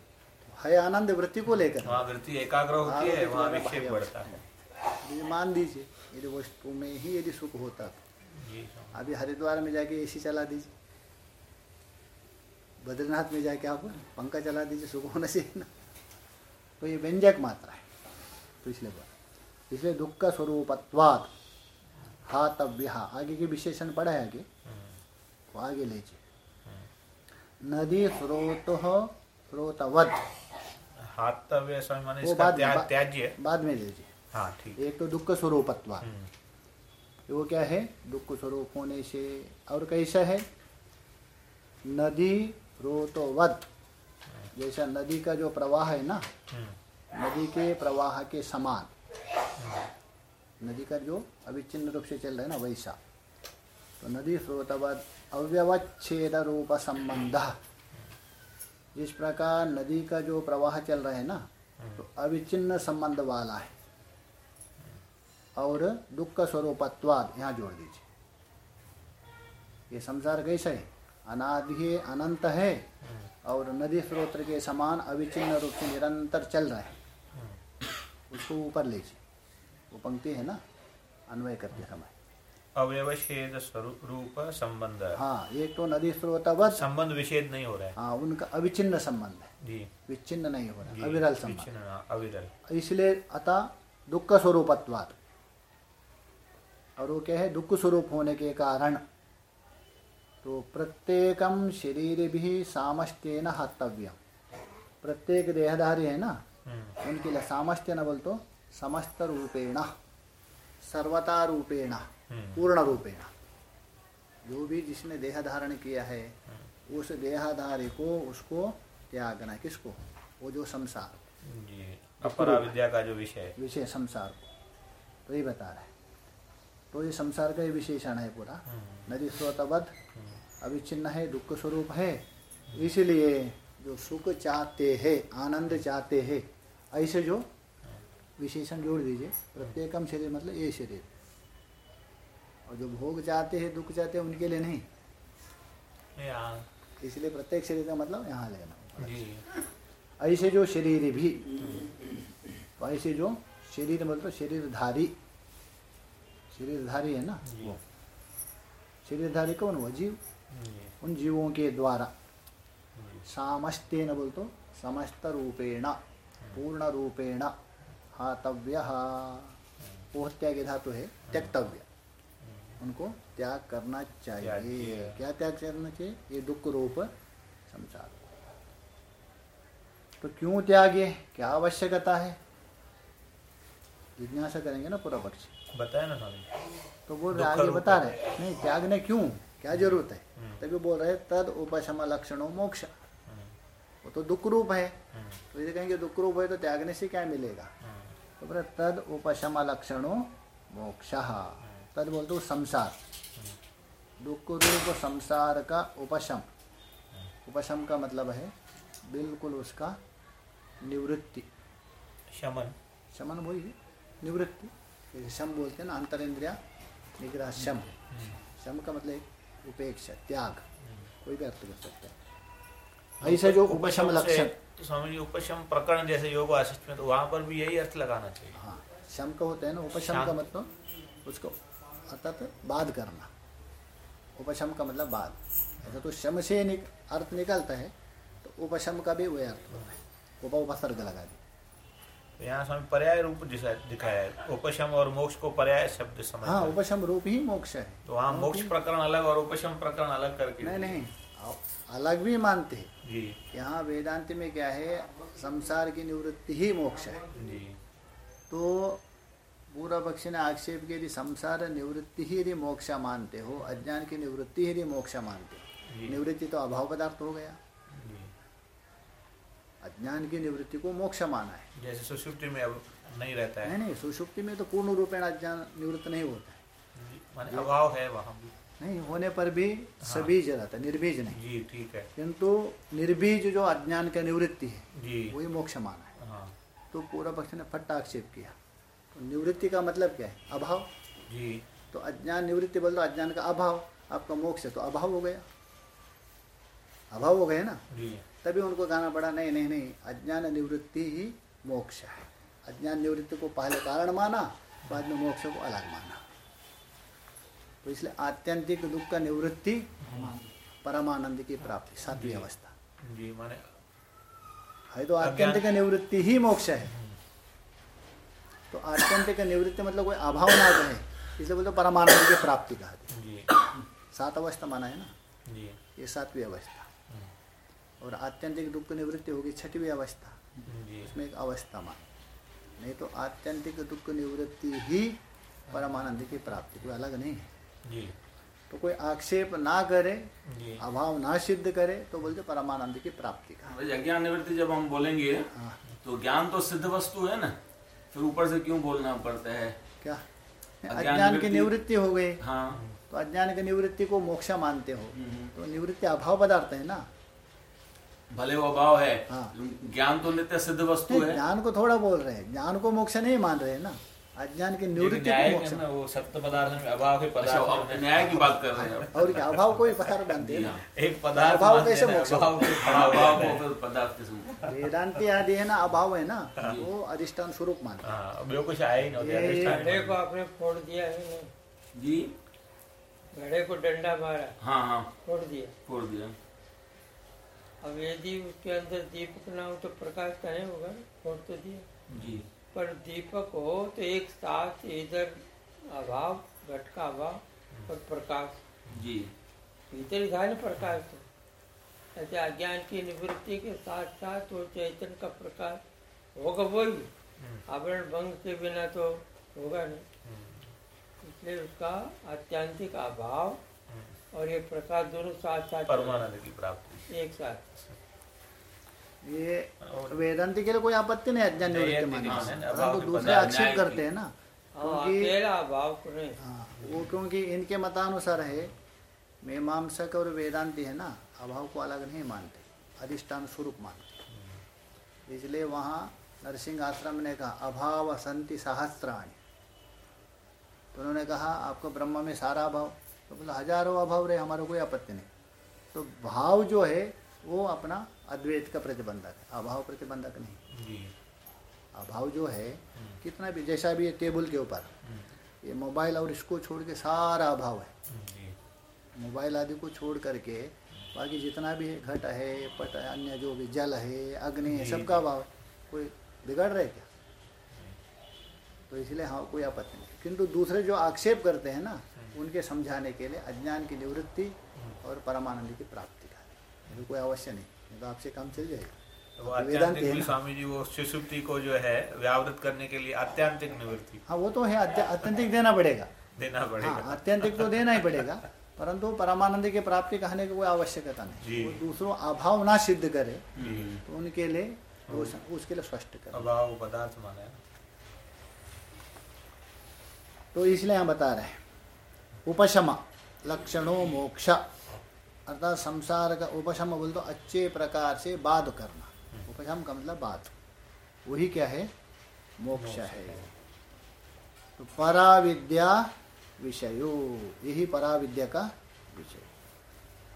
[SPEAKER 1] है आनंद वृत्ति को लेकर।
[SPEAKER 2] वृत्ति एकाग्र होती है वहाँ विक्षेप बढ़ता
[SPEAKER 1] है। मान दीजिए यदि वस्तु में ही यदि सुख होता तो। अभी हरिद्वार में जाके एसी चला दीजिए। बद्रीनाथ में जाके आप पंखा चला दीजिए सुख होना चाहिए ना। तो ये व्यंजक मात्रा है तो इसलिए बोला इसलिए दुख का स्वरूपत्वाद हातव्य आगे के विशेषण पढ़ा है आगे वो आगे लीजिए। नदी स्रोत स्रोतवद
[SPEAKER 2] हातव्य वो बाद त्याज्य।
[SPEAKER 1] बाद में लीजिए
[SPEAKER 2] हाँ ठीक।
[SPEAKER 1] एक तो दुख स्वरूपत्वाद हम्म। वो क्या है? दुख स्वरूप होने से और कैसा है? नदी रोतोवद जैसा नदी का जो प्रवाह है ना नदी के प्रवाह के समान। नदी का जो अविच्छिन्न रूप से चल रहा है ना वैसा। तो नदी स्रोतवद अव्यवच्छेद रूप संबंध जिस प्रकार नदी का जो प्रवाह चल रहा है ना तो अविच्छिन्न संबंध वाला है। और दुख स्वरूपत्वाद, यहाँ जोड़ दीजिए। ये संसार कैसा है? अनादि अनंत है, और नदी स्रोत्र के समान अविचिन्न रूप से निरंतर चल रहा है। उसको ऊपर लीजिए। वो पंक्ति है ना, अन्वय करते समय।
[SPEAKER 2] अवयवच्छेद रूप संबंध।
[SPEAKER 1] हाँ एक तो नदी स्रोतवत
[SPEAKER 2] संबंध विच्छेद नहीं हो रहा है।
[SPEAKER 1] हाँ उनका अविचिन्न संबंध है।
[SPEAKER 2] जी।
[SPEAKER 1] विच्छिन्न नहीं हो रहा अविरल संबंध।
[SPEAKER 2] हाँ, अविरल।
[SPEAKER 1] इसलिए अतः दुख स्वरूपत्वाद और वो क्या है दुख स्वरूप होने के कारण। तो प्रत्येकम शरीर भी सामस्त्यन हतव्य प्रत्येक देहधारी है ना? हम्म। उनके लिए सामस्त्य न बोल तो समस्त रूपेण। सर्वता रूपेण। पूर्ण रूपेण जो भी जिसने देह धारण किया है हम्म। उस देहधारी को उसको त्यागना किसको? वो जो संसार।
[SPEAKER 2] अपरा विद्या का जो विषय
[SPEAKER 1] विषय संसार को। तो ये बता रहे तो ये संसार का ही विशेषण है पूरा। हम्म। नदी स्रोतबद्ध अविच्छिन्न है दुख स्वरूप है। इसलिए जो सुख चाहते हैं आनंद चाहते हैं ऐसे जो विशेषण जोड़ दीजिए। प्रत्येकम शरीर मतलब ये शरीर। और जो भोग चाहते हैं दुख चाहते हैं उनके लिए नहीं। इसलिए प्रत्येक शरीर का मतलब यहाँ लेना। ऐसे जो शरीर भी तो ऐसे जो शरीर मतलब शरीरधारी शरीरधारी है ना? वो। शरीरधारी कौन वो जीव। उन जीवों के द्वारा। सामस्ते न बोल तो समस्त रूपेण पूर्ण रूपेण हातव्य त्याग धातु है त्यक्तव्य। उनको त्याग करना चाहिए। क्या। त्याग करना चाहिए? ये दुख रूप संसार। तो क्यों त्यागे? क्या आवश्यकता है? जिज्ञासा करेंगे ना पूरा पक्ष।
[SPEAKER 2] बताए ना स्वामी।
[SPEAKER 1] तो बोल रहे आगे बता रहे नहीं त्यागने क्यों? क्या ज़रूरत है? हम्म। तभी बोल रहे तद उपशम लक्षणों मोक्ष। हम्म। वो तो दुख रूप है। हम्म। तो ये कहेंगे दुख रूप है तो त्यागने से क्या मिलेगा? तो बोले तद उपशम लक्षणों मोक्ष। तद बोलते हो संसार दुख रूप संसार। का उपशम। उपशम का मतलब है बिल्कुल उसका निवृत्ति।
[SPEAKER 2] शमन।
[SPEAKER 1] शमन वही निवृत्ति। शम बोलते हैं ना अंतर इंद्रिया निग्रह शम। शम का मतलब उपेक्षा त्याग। कोई भी अर्थ कर सकते हैं। ऐसे जो उपशम लक्षण।
[SPEAKER 2] तो स्वामी जी उपशम प्रकरण जैसे योग वाशिष्ठ में तो वहाँ पर भी यही अर्थ लगाना चाहिए।
[SPEAKER 1] हाँ शम का होता है ना उपशम का मतलब उसको अर्थात बाद करना। उपशम का मतलब बाद। ऐसा तो शम से निक, अर्थ निकलता है तो उपशम का भी वही अर्थ होता है। उप उपसर्ग लगा दी
[SPEAKER 2] तो यहाँ स्वामी पर्याय रूप दिखाया है। उपशम और मोक्ष को पर्याय शब्द समझ
[SPEAKER 1] हाँ उपशम रूप ही मोक्ष है।
[SPEAKER 2] तो वहाँ मोक्ष प्रकरण अलग और उपशम प्रकरण अलग करके
[SPEAKER 1] नहीं नहीं अलग भी मानते हैं। यहाँ वेदांत में क्या है संसार की निवृत्ति ही मोक्ष है। जी। तो पूरा पक्ष ने आक्षेप किया यदि संसार निवृत्ति ही यदि मोक्ष मानते हो अज्ञान की निवृत्ति ही यदि मोक्ष मानते हो निवृत्ति तो अभाव पदार्थ हो गया। अज्ञान की निवृत्ति को मोक्ष माना है।
[SPEAKER 2] जैसे सुषुप्ति में अब नहीं रहता है।
[SPEAKER 1] नहीं नहीं सुषुप्ति में तो पूर्ण रूपेण अज्ञान निवृत्त नहीं होता
[SPEAKER 2] है। अभाव है वहाँ
[SPEAKER 1] नहीं होने पर भी हाँ। सबीज रहता निर्बीज नहीं।
[SPEAKER 2] जी ठीक है।
[SPEAKER 1] किंतु निर्बीज जो अज्ञान का निवृत्ति है वही मोक्ष माना है। हाँ। तो पूरा पक्ष ने फट्टा आक्षेप किया। निवृत्ति का मतलब क्या है? अभाव। जी। तो अज्ञान निवृत्ति बोल दो अज्ञान का अभाव आपका मोक्ष है तो अभाव हो गया। अभाव हो गया ना? तभी उनको गाना पड़ा नहीं नहीं नहीं अज्ञान निवृत्ति ही मोक्ष है। अज्ञान निवृत्ति को पहले कारण माना बाद में मोक्ष को अलग माना। तो इसलिए आत्यंतिक दुख का निवृत्ति परमानंद की प्राप्ति सातवीं अवस्था। जी माने है तो आत्यंतिक निवृत्ति ही मोक्ष है। तो आत्यंतिक निवृत्ति मतलब कोई अभाव ना रहे इसलिए बोलते परमानंद की प्राप्ति कहा सात अवस्था माना है ना? ये सातवीं अवस्था। और आत्यंतिक दुख की निवृत्ति होगी छठवीं अवस्था। इसमें एक अवस्था मान। नहीं तो आत्यंतिक दुख निवृत्ति ही परमानंद की प्राप्ति कोई अलग नहीं है। तो कोई आक्षेप ना करे अभाव ना सिद्ध करे तो बोलते परमानंद की प्राप्ति
[SPEAKER 4] का। ज्ञान निवृत्ति जब हम बोलेंगे हाँ। तो ज्ञान तो सिद्ध वस्तु है ना? फिर ऊपर से क्यों बोलना पड़ता है?
[SPEAKER 1] क्या? अज्ञान की निवृत्ति। हो गई। हाँ। तो अज्ञान की निवृत्ति को मोक्ष मानते हो। हम्म, हम्म। तो निवृत्ति अभाव पदार्थ है ना?
[SPEAKER 4] भले वो अभाव है हाँ। ज्ञान तो नित्य सिद्ध वस्तु है।
[SPEAKER 1] ज्ञान को थोड़ा बोल रहे हैं। ज्ञान को मोक्ष नहीं मान रहे ना? अज्ञान की निवृत्ति
[SPEAKER 2] को वो सत्य पदार्थ में अभाव के पदार्थ
[SPEAKER 4] अच्छा, न्याय की बात कर रहे हैं
[SPEAKER 1] और क्या अभाव कोई पदार्थ बनते हैं [laughs]
[SPEAKER 2] एक पदार्थ
[SPEAKER 1] अभाव कैसे मोक्ष [laughs]
[SPEAKER 4] अभाव को पदार्थ
[SPEAKER 1] वेदांति आदि है ना अभाव है ना वो अधिष्ठान स्वरूप मानते
[SPEAKER 2] हैं। कुछ आया ही नहीं
[SPEAKER 3] आपने फोड़ दिया है।
[SPEAKER 4] जी?
[SPEAKER 3] घड़े को डंडा मारा।
[SPEAKER 4] हाँ हाँ।
[SPEAKER 3] फोड़ दिया।
[SPEAKER 4] फोड़ दिया।
[SPEAKER 3] अब यदि उसके अंदर दीपक ना हो तो प्रकाश कहे होगा? फोड़ तो दिया।
[SPEAKER 4] जी।
[SPEAKER 3] पर दीपक हो तो एक साथ इधर अभाव घट का अभाव और प्रकाश।
[SPEAKER 4] जी।
[SPEAKER 3] भीतर ही था ना प्रकाश तो। ऐसे अज्ञान की निवृत्ति के साथ साथ वो चैतन्य का प्रकाश होगा वही।
[SPEAKER 2] हम्म।
[SPEAKER 3] आवरण भंग के बिना तो होगा नहीं। इसलिए उसका अत्यंतिक अभाव और ये प्रकाश दोनों साथ साथ
[SPEAKER 2] परमानंद की प्राप्ति।
[SPEAKER 3] एक साथ।
[SPEAKER 1] ये वेदांति के लिए कोई आपत्ति नहीं अज्ञान निवृत्ति
[SPEAKER 2] अभाव
[SPEAKER 1] परंतु दूसरे आक्षेप करते। हैं ना
[SPEAKER 3] हाँ
[SPEAKER 1] क्योंकि हाँ वो क्योंकि इनके मतानुसार है मीमांसक और वेदांति है ना अभाव को अलग नहीं मानते अधिष्ठान स्वरूप मानते। इसलिए वहाँ नरसिंह आश्रम ने कहा अभाव संति सहस्त्राणी तो उन्होंने कहा आपको ब्रह्म में सारा अभाव। तो बोला हज़ारों अभाव रहे हमारा कोई आपत्ति नहीं। तो भाव जो है वो अपना अद्वैत का प्रतिबंधक है अभाव प्रतिबंधक नहीं। अभाव जो है कितना भी जैसा भी है टेबल के ऊपर ये मोबाइल और इसको छोड़ के सारा अभाव है। मोबाइल आदि को छोड़ करके बाकी जितना भी है घट है पट है अन्य जो भी जल है अग्नि है सबका अभाव है कोई बिगड़ रहे क्या? तो इसलिए हाँ कोई आपत्ति नहीं। किंतु दूसरे जो आक्षेप करते हैं ना उनके समझाने के लिए अज्ञान की निवृत्ति और परमानंद की प्राप्ति का ये कोई अवश्य नहीं। तो आपसे काम चल जाएगा। है ना?
[SPEAKER 2] स्वामी जी वो सुषुप्ति को जो है व्यावृत करने के लिए आत्यांतिक निवृत्ति।
[SPEAKER 1] हाँ वो तो है देना पड़ेगा।
[SPEAKER 2] देना
[SPEAKER 1] हाँ
[SPEAKER 2] पड़ेगा
[SPEAKER 1] अत्यंतिक तो देना ही पड़ेगा परंतु परमानंद की प्राप्ति कहने की कोई आवश्यकता नहीं। वो दूसरों अभाव ना सिद्ध करे तो उनके लिए वो उसके लिए स्पष्ट करे।
[SPEAKER 2] अभाव पदार्थ माना।
[SPEAKER 1] तो इसलिए हम बता रहे हैं उपशम लक्षणों मोक्ष। अर्थात संसार का उपशम बोल तो अच्छे प्रकार से बाध करना। उपशम का मतलब बाध। वही क्या है? मोक्ष है। तो पराविद्या विषयो यही पराविद्या का विषय।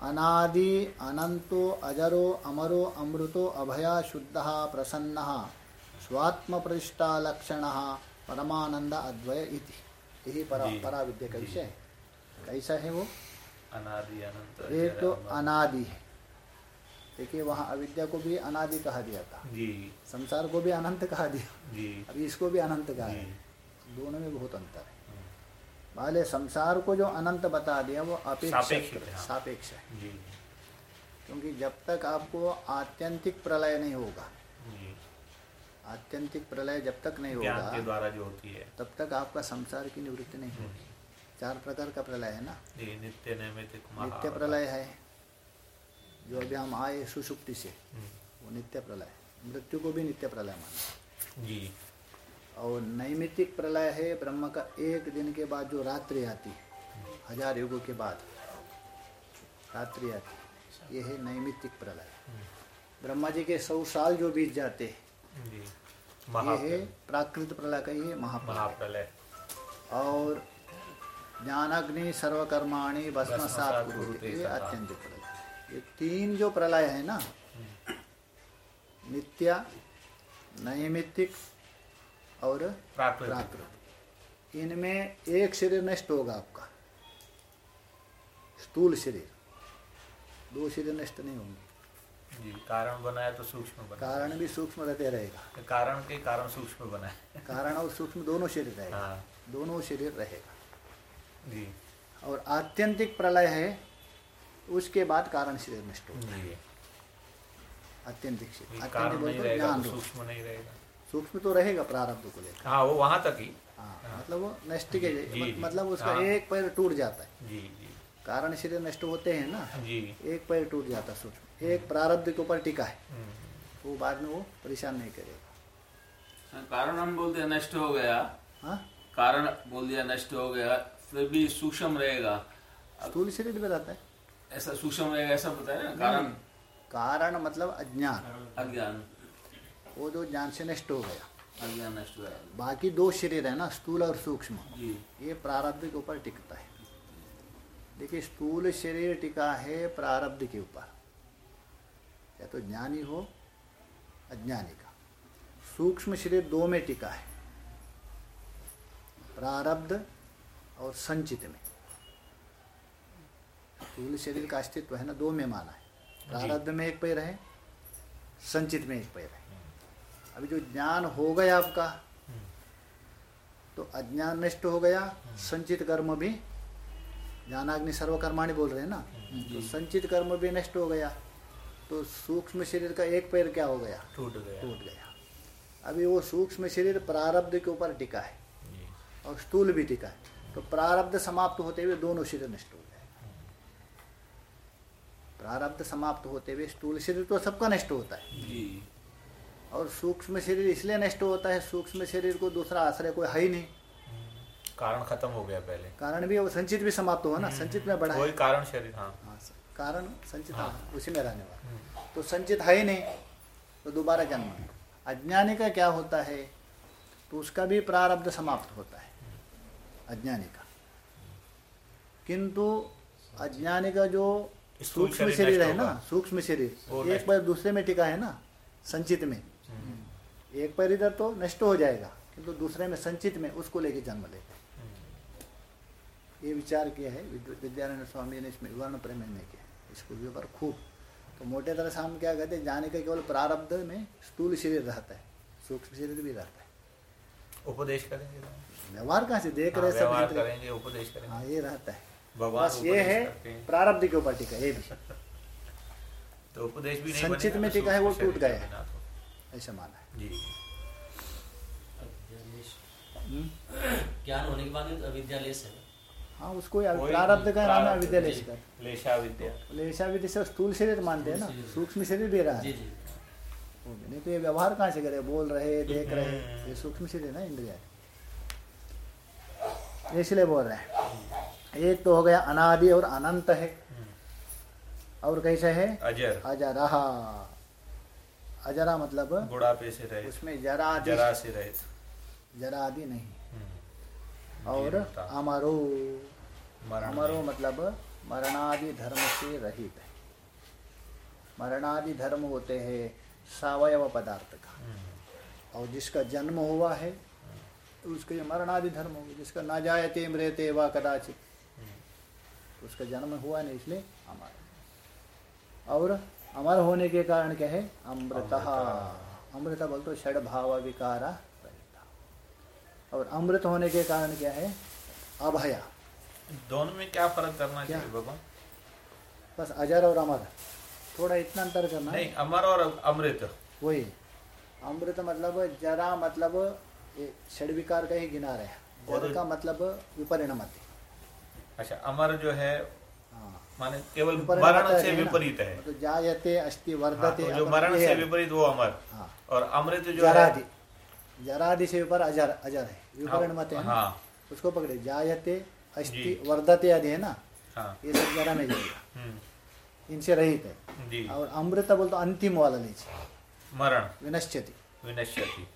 [SPEAKER 1] अनादि अनंतो अजरो अमरो अमृतो अभया शुद्ध प्रसन्न स्वात्म प्रतिष्ठा लक्षण परमानंद अद्वय इति। यही परा पराविद्या का विषय। कैसा है वो?
[SPEAKER 2] अनादि अनंत
[SPEAKER 1] एक तो अनादि है। देखिए वहाँ अविद्या को भी अनादि कहा दिया था।
[SPEAKER 2] जी।
[SPEAKER 1] संसार को भी अनंत कहा दिया।
[SPEAKER 2] जी।
[SPEAKER 1] अभी इसको भी अनंत कहा है। दोनों में बहुत अंतर है। पहले संसार को जो अनंत बता दिया वो अपेक्ष
[SPEAKER 2] है, हाँ।
[SPEAKER 1] सापेक्ष है।
[SPEAKER 2] जी।
[SPEAKER 1] क्योंकि जब तक आपको आत्यंतिक प्रलय नहीं होगा आत्यंतिक प्रलय जब तक नहीं होगा
[SPEAKER 2] द्वारा जो होती है।
[SPEAKER 1] तब तक आपका संसार की निवृत्ति नहीं होगी। चार प्रकार का प्रलय है ना?
[SPEAKER 2] नित्य
[SPEAKER 1] नित्य प्रलय है। जो अभी हम आए सुषुप्ति से
[SPEAKER 2] हम्म,
[SPEAKER 1] वो नित्य प्रलय मृत्यु को भी नित्य प्रलय माना
[SPEAKER 2] जी।
[SPEAKER 1] और नैमित्तिक प्रलय है ब्रह्म का एक दिन के बाद जो रात्रि आती है हज़ार युगों के बाद रात्रि आती ये है नैमित्तिक प्रलय। ब्रह्मा जी के सौ साल जो बीत जाते हैं
[SPEAKER 2] जी।
[SPEAKER 1] ये है प्राकृत प्रलय का ये महाप्रलय। और ज्ञानाग्नि सर्वकर्माणि कुरुते ये
[SPEAKER 2] तथा।
[SPEAKER 1] प्रलय ये तीन जो प्रलय है ना नित्य नैमित्तिक और
[SPEAKER 2] प्राकृतिक।
[SPEAKER 1] प्राकृत इनमें एक शरीर नष्ट होगा आपका स्थूल शरीर। दो शरीर नष्ट नहीं होंगे।
[SPEAKER 2] जी कारण बनाया तो सूक्ष्म बना
[SPEAKER 1] कारण भी सूक्ष्म रहते रहेगा।
[SPEAKER 2] कारण के कारण सूक्ष्म बना है।
[SPEAKER 1] कारण और सूक्ष्म दोनों शरीर रहेगा।
[SPEAKER 2] हाँ।
[SPEAKER 1] दोनों शरीर रहेगा। और आत्यंतिक प्रलय है उसके बाद कारण शरीर नष्ट हो। आत्यंतिक आत्यंतिक हैं ज्ञान
[SPEAKER 2] तो सूक्ष्म नहीं रहेगा।
[SPEAKER 1] सूक्ष्म तो रहेगा प्रारब्ध को लेकर।
[SPEAKER 2] हाँ वो वहाँ तक ही।
[SPEAKER 1] हाँ मतलब वो नष्ट के। मतलब उसका
[SPEAKER 2] हाँ।
[SPEAKER 1] एक पैर टूट जाता है।
[SPEAKER 2] जी जी।
[SPEAKER 1] कारण शरीर नष्ट होते हैं ना
[SPEAKER 2] जी।
[SPEAKER 1] एक पैर टूट जाता है सूक्ष्म। एक प्रारब्ध के ऊपर टिका है।
[SPEAKER 2] हम्म,
[SPEAKER 1] वो बाद में वो परेशान नहीं करेगा।
[SPEAKER 4] कारण हम बोलते हैं नष्ट हो गया।
[SPEAKER 1] हाँ?
[SPEAKER 4] कारण बोल दिया नष्ट हो गया। फिर भी सूक्ष्म रहेगा।
[SPEAKER 1] स्थूल शरीर रहता है।
[SPEAKER 4] ऐसा सूक्ष्म रहेगा ऐसा बताया ना कारण।
[SPEAKER 1] कारण मतलब अज्ञान।
[SPEAKER 4] अज्ञान।
[SPEAKER 1] वो जो ज्ञान से नष्ट हो गया।
[SPEAKER 4] अज्ञान नष्ट हो गया।
[SPEAKER 1] बाकी दो शरीर है ना स्थूल और सूक्ष्म। ये प्रारब्ध के ऊपर टिकता है। देखिए स्थूल शरीर टिका है प्रारब्ध के ऊपर। या तो ज्ञानी हो अज्ञानी का। सूक्ष्म शरीर दो में टिका है। प्रारब्ध और संचित में। स्थूल शरीर का अस्तित्व है ना दो में माना है। प्रारब्ध में एक पैर है संचित में एक पैर है। अभी जो ज्ञान हो गया आपका तो अज्ञान नष्ट हो गया संचित कर्म भी ज्ञानाग्नि सर्वकर्माणी बोल रहे हैं ना तो संचित कर्म भी नष्ट हो गया तो सूक्ष्म शरीर का एक पैर क्या हो गया?
[SPEAKER 2] टूट गया।
[SPEAKER 1] टूट गया। अभी वो सूक्ष्म शरीर प्रारब्ध के ऊपर टिका है और स्थूल भी टिका है। तो प्रारब्ध समाप्त होते हुए दोनों शरीर नष्ट हो जाएगा प्रारब्ध समाप्त होते हुए स्थूल शरीर तो सबका नष्ट होता है। और सूक्ष्म शरीर इसलिए नष्ट होता है सूक्ष्म शरीर को दूसरा आश्रय कोई है ही नहीं।
[SPEAKER 2] कारण खत्म हो गया पहले।
[SPEAKER 1] कारण भी संचित भी समाप्त हुआ ना
[SPEAKER 2] हम्म।
[SPEAKER 1] संचित में बढ़ा
[SPEAKER 2] कोई कारण शरीर हाँ।
[SPEAKER 1] हाँ कारण संचित
[SPEAKER 2] हाँ।
[SPEAKER 1] उसी में रहने वाला। तो संचित है ही नहीं तो दोबारा जन्म अज्ञानी का क्या होता है? तो उसका भी प्रारब्ध समाप्त होता है। अज्ञानी का। किंतु अज्ञानी का जो सूक्ष्म शरीर है ना सूक्ष्म शरीर एक बार दूसरे में टिका है ना संचित में। एक पैर इधर तो नष्ट हो जाएगा किंतु दूसरे में संचित में उसको लेके जन्म लेते ये विचार किया है विद्यारायण स्वामी ने इसमें वर्ण प्रेम में किया। इसको भी पर खूब। तो मोटे तरह से हम क्या कहते हैं जाने का केवल प्रारब्ध में स्थूल शरीर रहता है सूक्ष्म शरीर भी रहता है।
[SPEAKER 2] उपदेश करेंगे।
[SPEAKER 1] व्यवहार कहाँ से? देख
[SPEAKER 2] हाँ,
[SPEAKER 1] रहे सब
[SPEAKER 2] करेंगे उपदेश करेंगे।
[SPEAKER 1] हाँ ये रहता है।
[SPEAKER 2] बस
[SPEAKER 1] ये है प्रारब्ध के ऊपर टिका ये भी। [laughs]
[SPEAKER 2] तो उपदेश भी नहीं
[SPEAKER 1] संचित में टिका है वो टूट गया। है तो। ऐसा माना है।
[SPEAKER 2] जी।
[SPEAKER 5] ज्ञान होने के बाद अविद्यालेश है।
[SPEAKER 1] हाँ उसको प्रारब्ध का नाम है अविद्या लेश का
[SPEAKER 2] लेशा विद्या
[SPEAKER 1] लेशा विद्या से स्थूल शरीर मानते हैं ना? सूक्ष्म शरीर भी रहा है। नहीं तो ये व्यवहार कहाँ से करे? बोल रहे देख रहे
[SPEAKER 2] हम्म।
[SPEAKER 1] ये सूक्ष्म शरीर ना इंद्रिया इसलिए बोल रहे हैं। एक तो हो गया अनादि और अनंत है। और कैसे है?
[SPEAKER 2] अजर।
[SPEAKER 1] अजरा। अजरा मतलब
[SPEAKER 2] बुढ़ापे से रहे
[SPEAKER 1] उसमें जरा
[SPEAKER 2] जरा से रहे
[SPEAKER 1] जरा आदि नहीं। हम्म। और अमरो। अमरो मतलब मरणादि धर्म से रहित है। मरणादि धर्म होते हैं सवयव पदार्थ का। हम्म। और जिसका जन्म हुआ है उसके जो मरणादि धर्म होगा जिसका ना जायते मृते व कदाचित। तो उसका जन्म हुआ नहीं इसलिए अमर। और अमर होने के कारण क्या है? अमृत। अमृत। बोल तो षड भाव विकारा और अमृत होने के कारण क्या है? अभया।
[SPEAKER 2] दोनों में क्या फ़र्क करना चाहिए भगवान?
[SPEAKER 1] बस अजर और अमर। थोड़ा इतना अंतर करना।
[SPEAKER 2] नहीं अमर और अमृत।
[SPEAKER 1] वही। अमृत मतलब जरा मतलब षड विकार का ही गिना रहे जर का मतलब विपरिणमति।
[SPEAKER 2] अच्छा अमर जो है
[SPEAKER 1] हाँ।
[SPEAKER 2] माने केवल मरण से विपरीत है।
[SPEAKER 1] तो जायते अस्थि वर्धते
[SPEAKER 2] हाँ, तो जो मरण से विपरीत वो अमर। हाँ। और अमृत जो
[SPEAKER 1] जरादि। जरादि से ऊपर अजर अजर है। विपरण मत है हाँ। उसको पकड़े। जायते अस्थि वर्धते आदि है ना? हाँ। ये सब जरा में जाएगा। हम्म। इनसे रहित है। और अमृत बोल तो अंतिम वाला लीजिए।
[SPEAKER 2] मरण।
[SPEAKER 1] विनश्यति।
[SPEAKER 2] विनश्यति।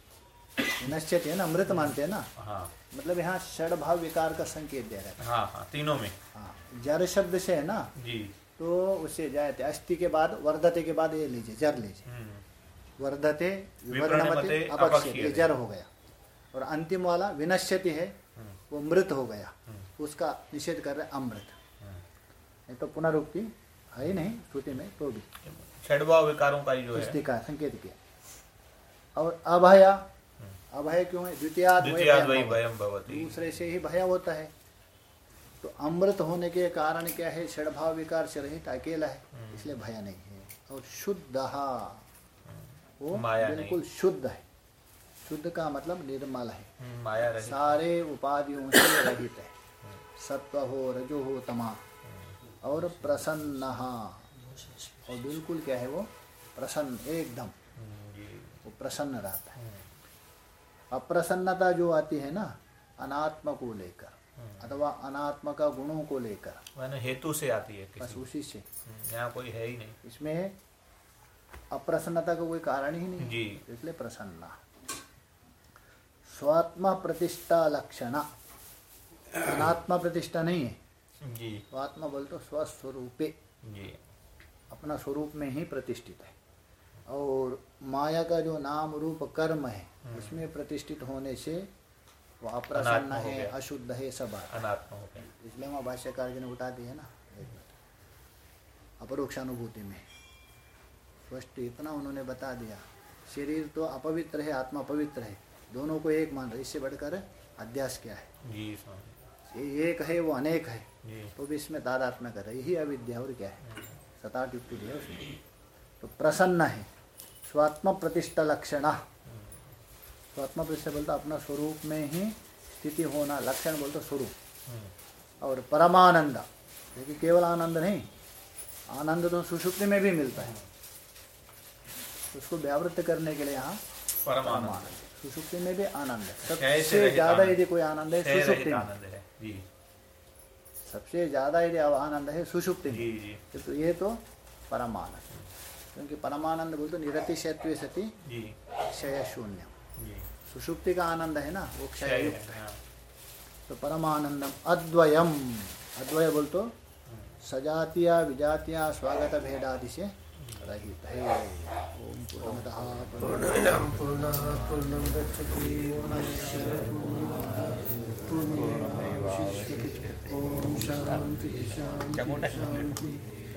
[SPEAKER 1] विनश्यति है ना अमृत मानते हैं ना? हाँ। मतलब यहाँ षड भाव विकार का संकेत दे रहा है।
[SPEAKER 2] हाँ हाँ तीनों में।
[SPEAKER 1] हाँ जर शब्द से है ना?
[SPEAKER 2] जी।
[SPEAKER 1] तो उससे जायते अस्थि के बाद वर्धते के बाद ये लीजिए जर लीजिए। हम्म। वर्धते विवर्णमते जर हो गया। और अंतिम वाला विनश्यति है हम्म। वो मृत हो गया। हम्म। उसका निषेध कर रहे अमृत। नहीं तो पुनरुक्ति है ही नहीं श्रुति में तो भी।
[SPEAKER 2] विकारों का जो
[SPEAKER 1] है। का संकेत किया। और अभया अभय क्यों है? द्वितीय दूसरे से ही भय होता है। तो अमृत होने के कारण क्या है? षडभाव विकार से रहित अकेला है इसलिए भय नहीं है। और शुद्ध वो बिल्कुल शुद्ध है। शुद्ध का मतलब निर्मल है।
[SPEAKER 2] हम्म, माया
[SPEAKER 1] सारे उपाधियों से रहित है। सत्व हो रजो हो तमा। और प्रसन्न। और बिल्कुल क्या है वो? प्रसन्न एकदम। वो प्रसन्न रहता है। अप्रसन्नता जो आती है ना अनात्म को लेकर अथवा अनात्म का गुणों को लेकर।
[SPEAKER 2] हेतु से आती है
[SPEAKER 1] बस उसी से।
[SPEAKER 2] यहाँ कोई है ही नहीं।
[SPEAKER 1] इसमें अप्रसन्नता का कोई कारण ही नहीं जी। इसलिए प्रसन्ना। स्वात्मा प्रतिष्ठा लक्षण। अनात्मा प्रतिष्ठा नहीं है। जी। स्वात्मा बोल तो स्वस्वरूपे। जी। अपना स्वरूप में ही प्रतिष्ठित है। और माया का जो नाम रूप कर्म है हम्म। उसमें प्रतिष्ठित होने से वो अप्रसन्न है अशुद्ध है सब
[SPEAKER 2] अनात्मा हो
[SPEAKER 1] इसलिए वहाँ भाष्यकार जी ने उठा दिया ना अपरोक्षानुभूति में। स्पष्ट इतना उन्होंने बता दिया। शरीर तो अपवित्र है आत्मा पवित्र है। दोनों को एक मान रहे इससे बढ़कर अध्यास क्या है? ये एक है वो अनेक है। तो भी इसमें दादात्म्य कर यही अविद्या और क्या है? सताट युक्ति है उसमें। तो प्रसन्न है। स्वात्म प्रतिष्ठा लक्षण स्वात्म प्रतिष्ठा बोलता अपना स्वरूप में ही स्थिति होना लक्षण बोलते स्वरूप। और परमानंद देखिए केवल आनंद नहीं आनंद तो सुषुप्ति में भी मिलता है। उसको व्यावृत्त करने के लिए यहाँ परमानंद। सुषुप्ति में भी आनंद है। सबसे ज़्यादा यदि कोई आनंद है सुषुप्ति में। सबसे ज़्यादा यदि आनंद है सुषुप्ति में। तो ये तो परमानंद। क्योंकि परमानंद बोलते निरतिशयत्व सती क्षय शून्य सुषुप्ति का आनंद है ना वो क्षय युक्त है। हाँ। तो परमानंदम अद्वयम अद्वय बोल तो सजातिया विजातिया स्वागत भेदादि से रहित है। ओम शांति शांति शांति